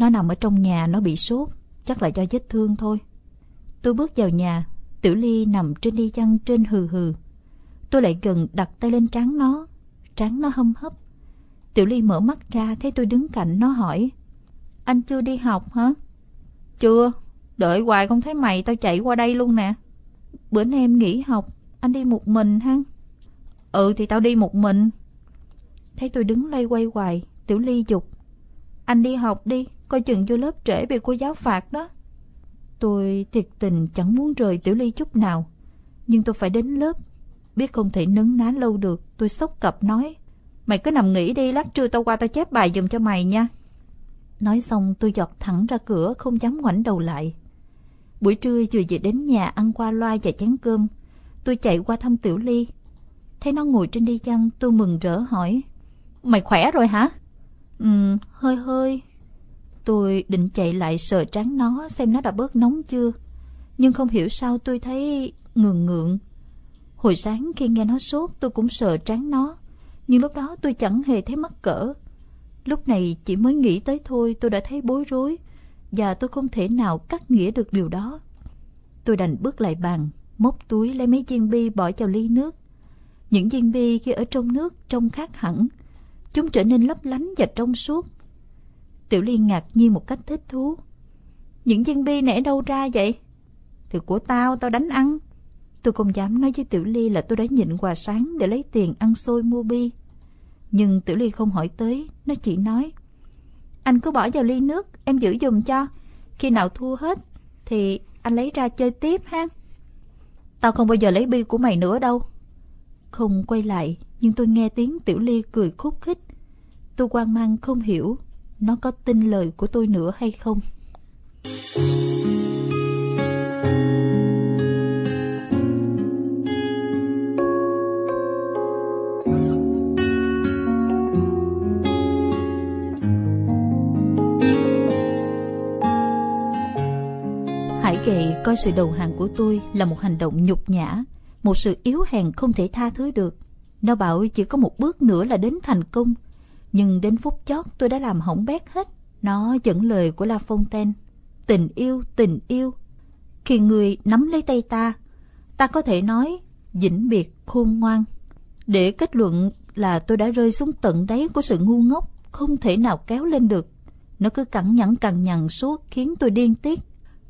Nó nằm ở trong nhà, nó bị sốt. Chắc là do vết thương thôi. Tôi bước vào nhà, Tiểu Ly nằm trên đi chăn trên hừ hừ. Tôi lại gần đặt tay lên trán nó. Trán nó hâm hấp. Tiểu Ly mở mắt ra thấy tôi đứng cạnh nó hỏi. Anh chưa đi học hả? Chưa. Đợi hoài không thấy mày tao chạy qua đây luôn nè. Bữa nay em nghỉ học. Anh đi một mình hả? Ừ thì tao đi một mình. Thấy tôi đứng lay quay hoài. Tiểu Ly dục. Anh đi học đi. Coi chừng vô lớp trễ bị cô giáo phạt đó. Tôi thiệt tình chẳng muốn rời Tiểu Ly chút nào. Nhưng tôi phải đến lớp Biết không thể nấn ná lâu được, tôi sốc cập nói. Mày cứ nằm nghỉ đi, lát trưa tao qua tao chép bài dùm cho mày nha. Nói xong tôi giọt thẳng ra cửa, không dám ngoảnh đầu lại. Buổi trưa vừa về đến nhà ăn qua loa và chén cơm, tôi chạy qua thăm Tiểu Ly. Thấy nó ngồi trên đi chăn, tôi mừng rỡ hỏi. Mày khỏe rồi hả? Ừ, hơi hơi. Tôi định chạy lại sờ trán nó xem nó đã bớt nóng chưa. Nhưng không hiểu sao tôi thấy ngượng ngượng. Hồi sáng khi nghe nó sốt, tôi cũng sờ tráng nó. Nhưng lúc đó tôi chẳng hề thấy mắc cỡ. Lúc này chỉ mới nghĩ tới thôi, tôi đã thấy bối rối. Và tôi không thể nào cắt nghĩa được điều đó. Tôi đành bước lại bàn, Móc túi lấy mấy viên bi bỏ vào ly nước. Những viên bi khi ở trong nước trông khác hẳn. Chúng trở nên lấp lánh và trong suốt. Tiểu Liên ngạc nhiên một cách thích thú Những viên bi nẻ đâu ra vậy? Thì của tao, tao đánh ăn Tôi không dám nói với Tiểu Ly là tôi đã nhịn quà sáng để lấy tiền ăn xôi mua bi. Nhưng Tiểu Ly không hỏi tới, nó chỉ nói Anh cứ bỏ vào ly nước, em giữ dùm cho. Khi nào thua hết thì anh lấy ra chơi tiếp ha. Tao không bao giờ lấy bi của mày nữa đâu. Không quay lại, nhưng tôi nghe tiếng Tiểu Ly cười khúc khích. Tôi quan mang không hiểu nó có tin lời của tôi nữa hay không. Gậy coi sự đầu hàng của tôi là một hành động nhục nhã, một sự yếu hèn không thể tha thứ được. Nó bảo chỉ có một bước nữa là đến thành công, nhưng đến phút chót tôi đã làm hỏng bét hết. Nó dẫn lời của La Fontaine. Tình yêu, tình yêu. Khi người nắm lấy tay ta, ta có thể nói vĩnh biệt khôn ngoan. Để kết luận là tôi đã rơi xuống tận đáy của sự ngu ngốc, không thể nào kéo lên được. Nó cứ cẳng nhẫn cằn nhằn suốt khiến tôi điên tiết.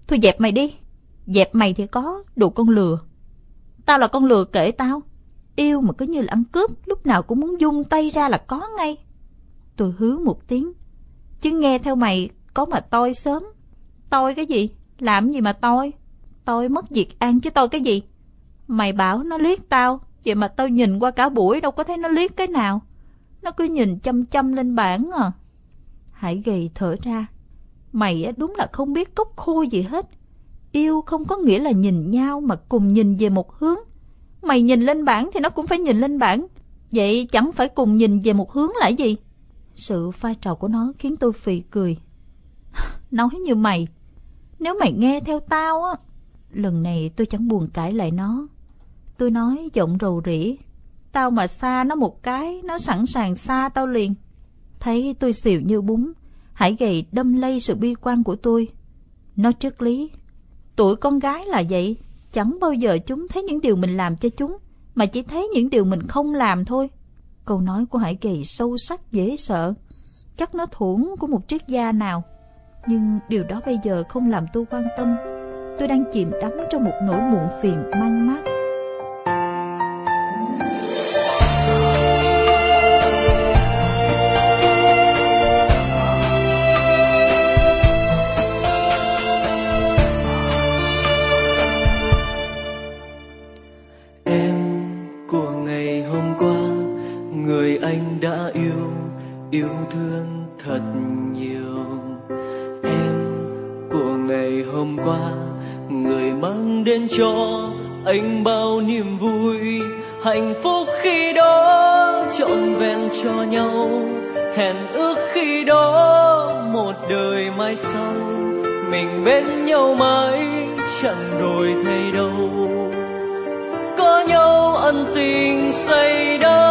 Thôi dẹp mày đi. Dẹp mày thì có, đủ con lừa. Tao là con lừa kể tao. Yêu mà cứ như là ăn cướp, lúc nào cũng muốn dung tay ra là có ngay. Tôi hứa một tiếng. Chứ nghe theo mày có mà tôi sớm. Tôi cái gì? Làm gì mà tôi? Tôi mất việc ăn chứ tôi cái gì? Mày bảo nó liếc tao, vậy mà tao nhìn qua cả buổi đâu có thấy nó liếc cái nào. Nó cứ nhìn chăm chăm lên bảng à. Hải gầy thở ra. Mày đúng là không biết cốc khô gì hết. Yêu không có nghĩa là nhìn nhau mà cùng nhìn về một hướng. Mày nhìn lên bảng thì nó cũng phải nhìn lên bảng. Vậy chẳng phải cùng nhìn về một hướng là gì? Sự pha trò của nó khiến tôi phì cười. Nói như mày, nếu mày nghe theo tao á, lần này tôi chẳng buồn cãi lại nó. Tôi nói giọng rầu rĩ, tao mà xa nó một cái, nó sẵn sàng xa tao liền. Thấy tôi xỉu như bún, Hải gầy đâm lây sự bi quan của tôi. Nó triết lý. Tuổi con gái là vậy, chẳng bao giờ chúng thấy những điều mình làm cho chúng, mà chỉ thấy những điều mình không làm thôi. Câu nói của Hải kỳ sâu sắc dễ sợ. Chắc nó thuẫn của một triết gia nào. Nhưng điều đó bây giờ không làm tôi quan tâm. Tôi đang chìm đắm trong một nỗi muộn phiền mang mát. Yêu thương thật nhiều. Em của ngày hôm qua, người mang đến cho anh bao niềm vui. Hạnh phúc khi đó trọn vẹn cho nhau. Hẹn ước khi đó một đời mai sau. Mình bên nhau mãi, chẳng đổi thay đâu. Có nhau ân tình say đắm.